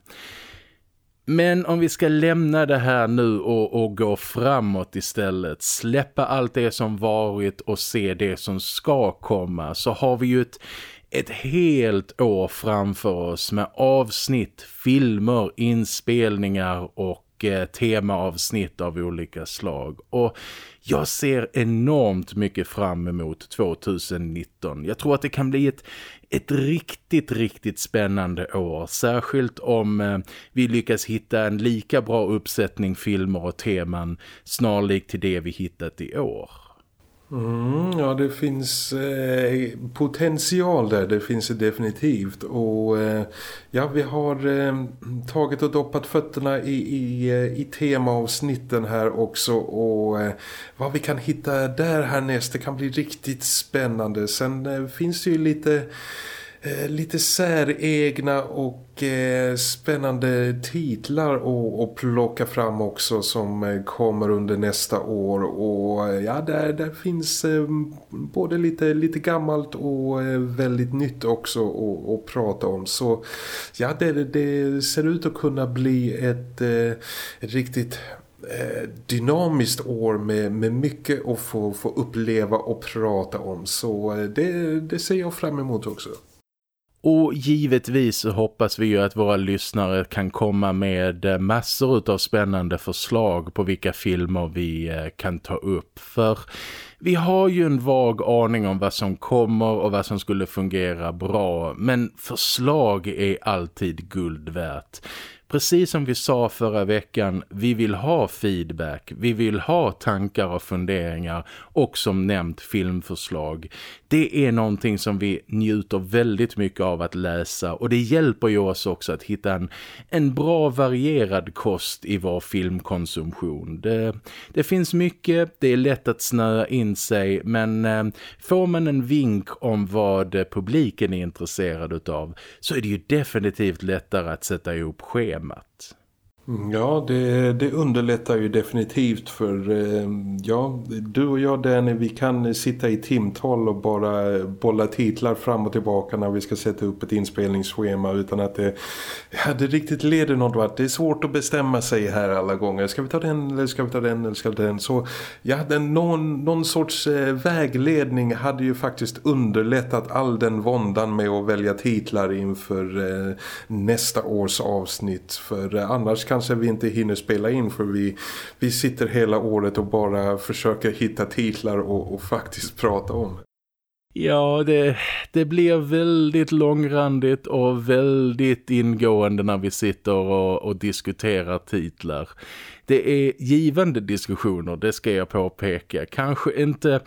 Men om vi ska lämna det här nu och, och, gå framåt istället, släppa allt det som varit och se det som ska komma så har vi ju ett, ett helt år framför oss med avsnitt, filmer, inspelningar och Eh, temaavsnitt av olika slag. Och jag ser enormt mycket fram emot 2019. Jag tror att det kan bli ett, ett riktigt, riktigt spännande år. Särskilt om eh, vi lyckas hitta en lika bra uppsättning filmer och teman snarlikt till det vi hittat i år. Mm, ja, det finns eh, potential där, det finns det definitivt. Och eh, ja, vi har eh, tagit och doppat fötterna i, i, eh, i temaavsnitten här också. Och eh, vad vi kan hitta där härnäst, det kan bli riktigt spännande. Sen eh, finns det ju lite Eh, lite säregna och eh, spännande titlar att plocka fram också som eh, kommer under nästa år. Och eh, ja där, där finns eh, både lite, lite gammalt och eh, väldigt nytt också att, att prata om. Så ja det, det ser ut att kunna bli ett, ett riktigt dynamiskt år med, med mycket att få, få uppleva och prata om. Så det, det ser jag fram emot också. Och givetvis så hoppas vi ju att våra lyssnare kan komma med eh, massor av spännande förslag på vilka filmer vi eh, kan ta upp. För vi har ju en vag aning om vad som kommer och vad som skulle fungera bra. Men förslag är alltid guld värt. Precis som vi sa förra veckan, vi vill ha feedback, vi vill ha tankar och funderingar och som nämnt filmförslag det är någonting som vi njuter väldigt mycket av att läsa och det hjälper ju oss också att hitta en, en bra varierad kost i vår filmkonsumtion. Det, det finns mycket, det är lätt att snöa in sig men eh, får man en vink om vad publiken är intresserad utav så är det ju definitivt lättare att sätta ihop schemat. Mm, ja, det, det, underlättar ju definitivt för eh, ja, du och jag Danny, vi kan sitta i timtal och bara bolla titlar fram och tillbaka när vi ska sätta upp ett inspelningsschema utan att det, ja, det riktigt leder något vart. Det är svårt att bestämma sig här alla gånger. Ska vi ta den eller ska vi ta den eller ska vi ta den? Så ja, den, någon, någon sorts eh, vägledning hade ju faktiskt underlättat all den våndan med att välja titlar inför eh, nästa års avsnitt. För eh, annars kanske vi inte hinner spela in för vi, vi sitter hela året och bara försöker hitta titlar och, och faktiskt prata om. Ja, det, det blir väldigt långrandigt och väldigt ingående när vi sitter och, och diskuterar titlar. Det är givande diskussioner, det ska jag påpeka. Kanske inte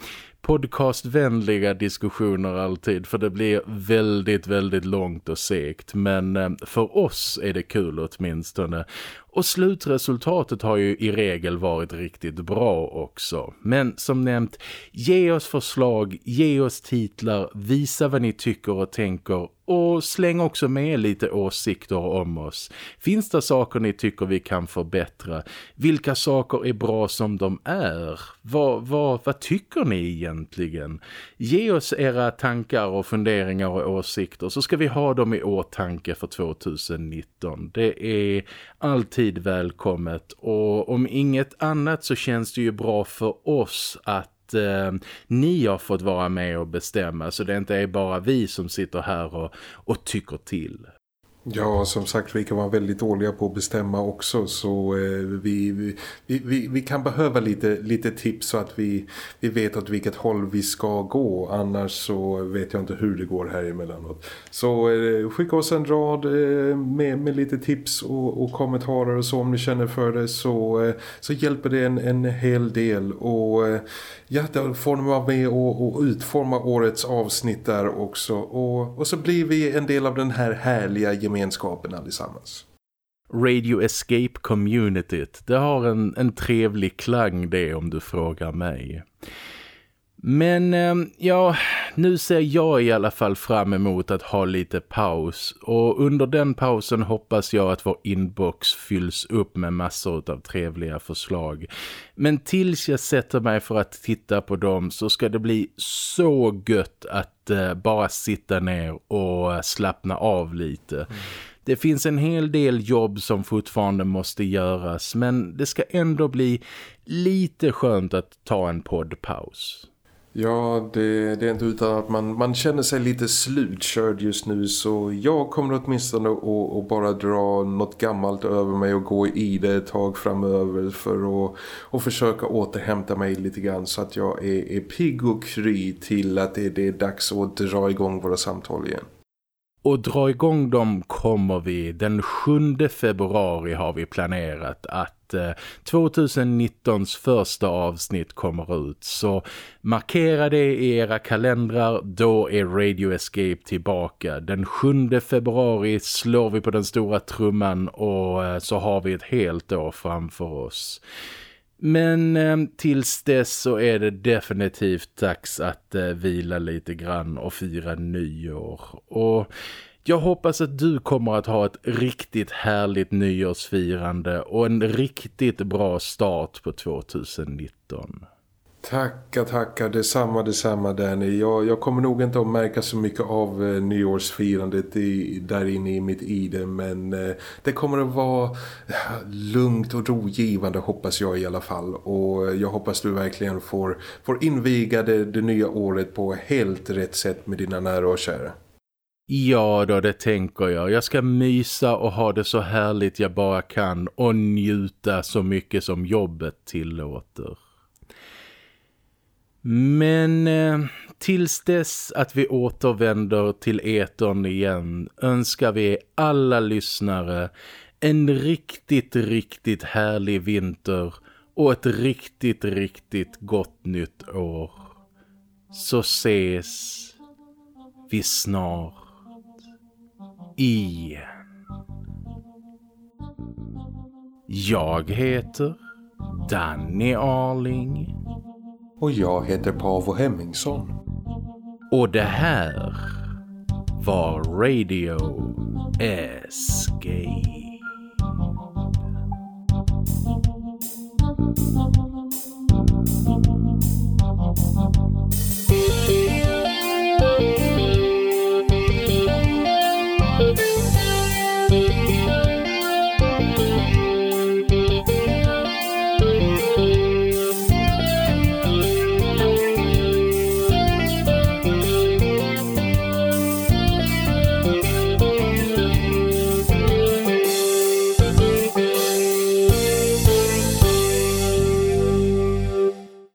podcastvänliga diskussioner alltid för det blir väldigt, väldigt långt och segt. Men eh, för oss är det kul åtminstone. Och slutresultatet har ju i regel varit riktigt bra också. Men som nämnt, ge oss förslag, ge oss titlar, visa vad ni tycker och tänker och släng också med lite åsikter om oss. Finns det saker ni tycker vi kan förbättra? Vilka saker är bra som de är? Vad, vad, vad tycker ni egentligen? Ge oss era tankar och funderingar och åsikter så ska vi ha dem i åtanke för 2019. Det är alltid välkommet och om inget annat så känns det ju bra för oss att eh, ni har fått vara med och bestämma så det inte är bara vi som sitter här och, och tycker till. Ja, som sagt, vi kan vara väldigt dåliga på att bestämma också så eh, vi, vi, vi, vi kan behöva lite, lite tips så att vi, vi vet åt vilket håll vi ska gå. Annars så vet jag inte hur det går här emellanåt. Så eh, skicka oss en rad eh, med, med lite tips och, och, kommentarer och så om ni känner för det så, eh, så hjälper det en, en hel del. Och eh, ja, då får ni vara med och, och utforma årets avsnitt där också. Och, och så blir vi en del av den här härliga gemenskapen allesammans. Radio Escape Communityt, det har en, en trevlig klang det om du frågar mig. Men ehm, ja, nu ser jag i alla fall fram emot att ha lite paus och under den pausen hoppas jag att vår inbox fylls upp med massor av trevliga förslag. Men tills jag sätter mig för att titta på dem så ska det bli så gött att uh, bara sitta ner och slappna av lite. Mm. Det finns en hel del jobb som fortfarande måste göras men det ska ändå bli lite skönt att ta en poddpaus. Ja, det, det, är inte utan att man, man känner sig lite slutkörd just nu så jag kommer åtminstone att, att bara dra något gammalt över mig och gå i det ett tag framöver för att och försöka återhämta mig lite grann så att jag är, är pigg och kry till att det, det är dags att dra igång våra samtal igen. Och dra igång dem kommer vi den 7 februari har vi planerat att eh, 2019s första avsnitt kommer ut. Så markera det i era kalendrar, då är Radio Escape tillbaka. Den 7 februari slår vi på den stora trumman och eh, så har vi ett helt år framför oss. Men eh, tills dess så är det definitivt dags att eh, vila lite grann och fira nyår. Och jag hoppas att du kommer att ha ett riktigt härligt nyårsfirande och en riktigt bra start på 2019. Tackar, tackar. Detsamma, detsamma Danny. Jag, jag kommer nog inte att märka så mycket av eh, nyårsfirandet i, där inne i mitt ide. Men eh, det kommer att vara eh, lugnt och rogivande hoppas jag i alla fall. Och eh, jag hoppas du verkligen får, får inviga det, det nya året på helt rätt sätt med dina nära och kära. Ja då, det tänker jag. Jag ska mysa och ha det så härligt jag bara kan och njuta så mycket som jobbet tillåter. Men eh, tills dess att vi återvänder till eton igen önskar vi alla lyssnare en riktigt, riktigt härlig vinter och ett riktigt, riktigt gott nytt år. så ses vi snart igen. Jag heter Danny Arling och jag heter Pavo Hemmingsson. Och det här var Radio Escape.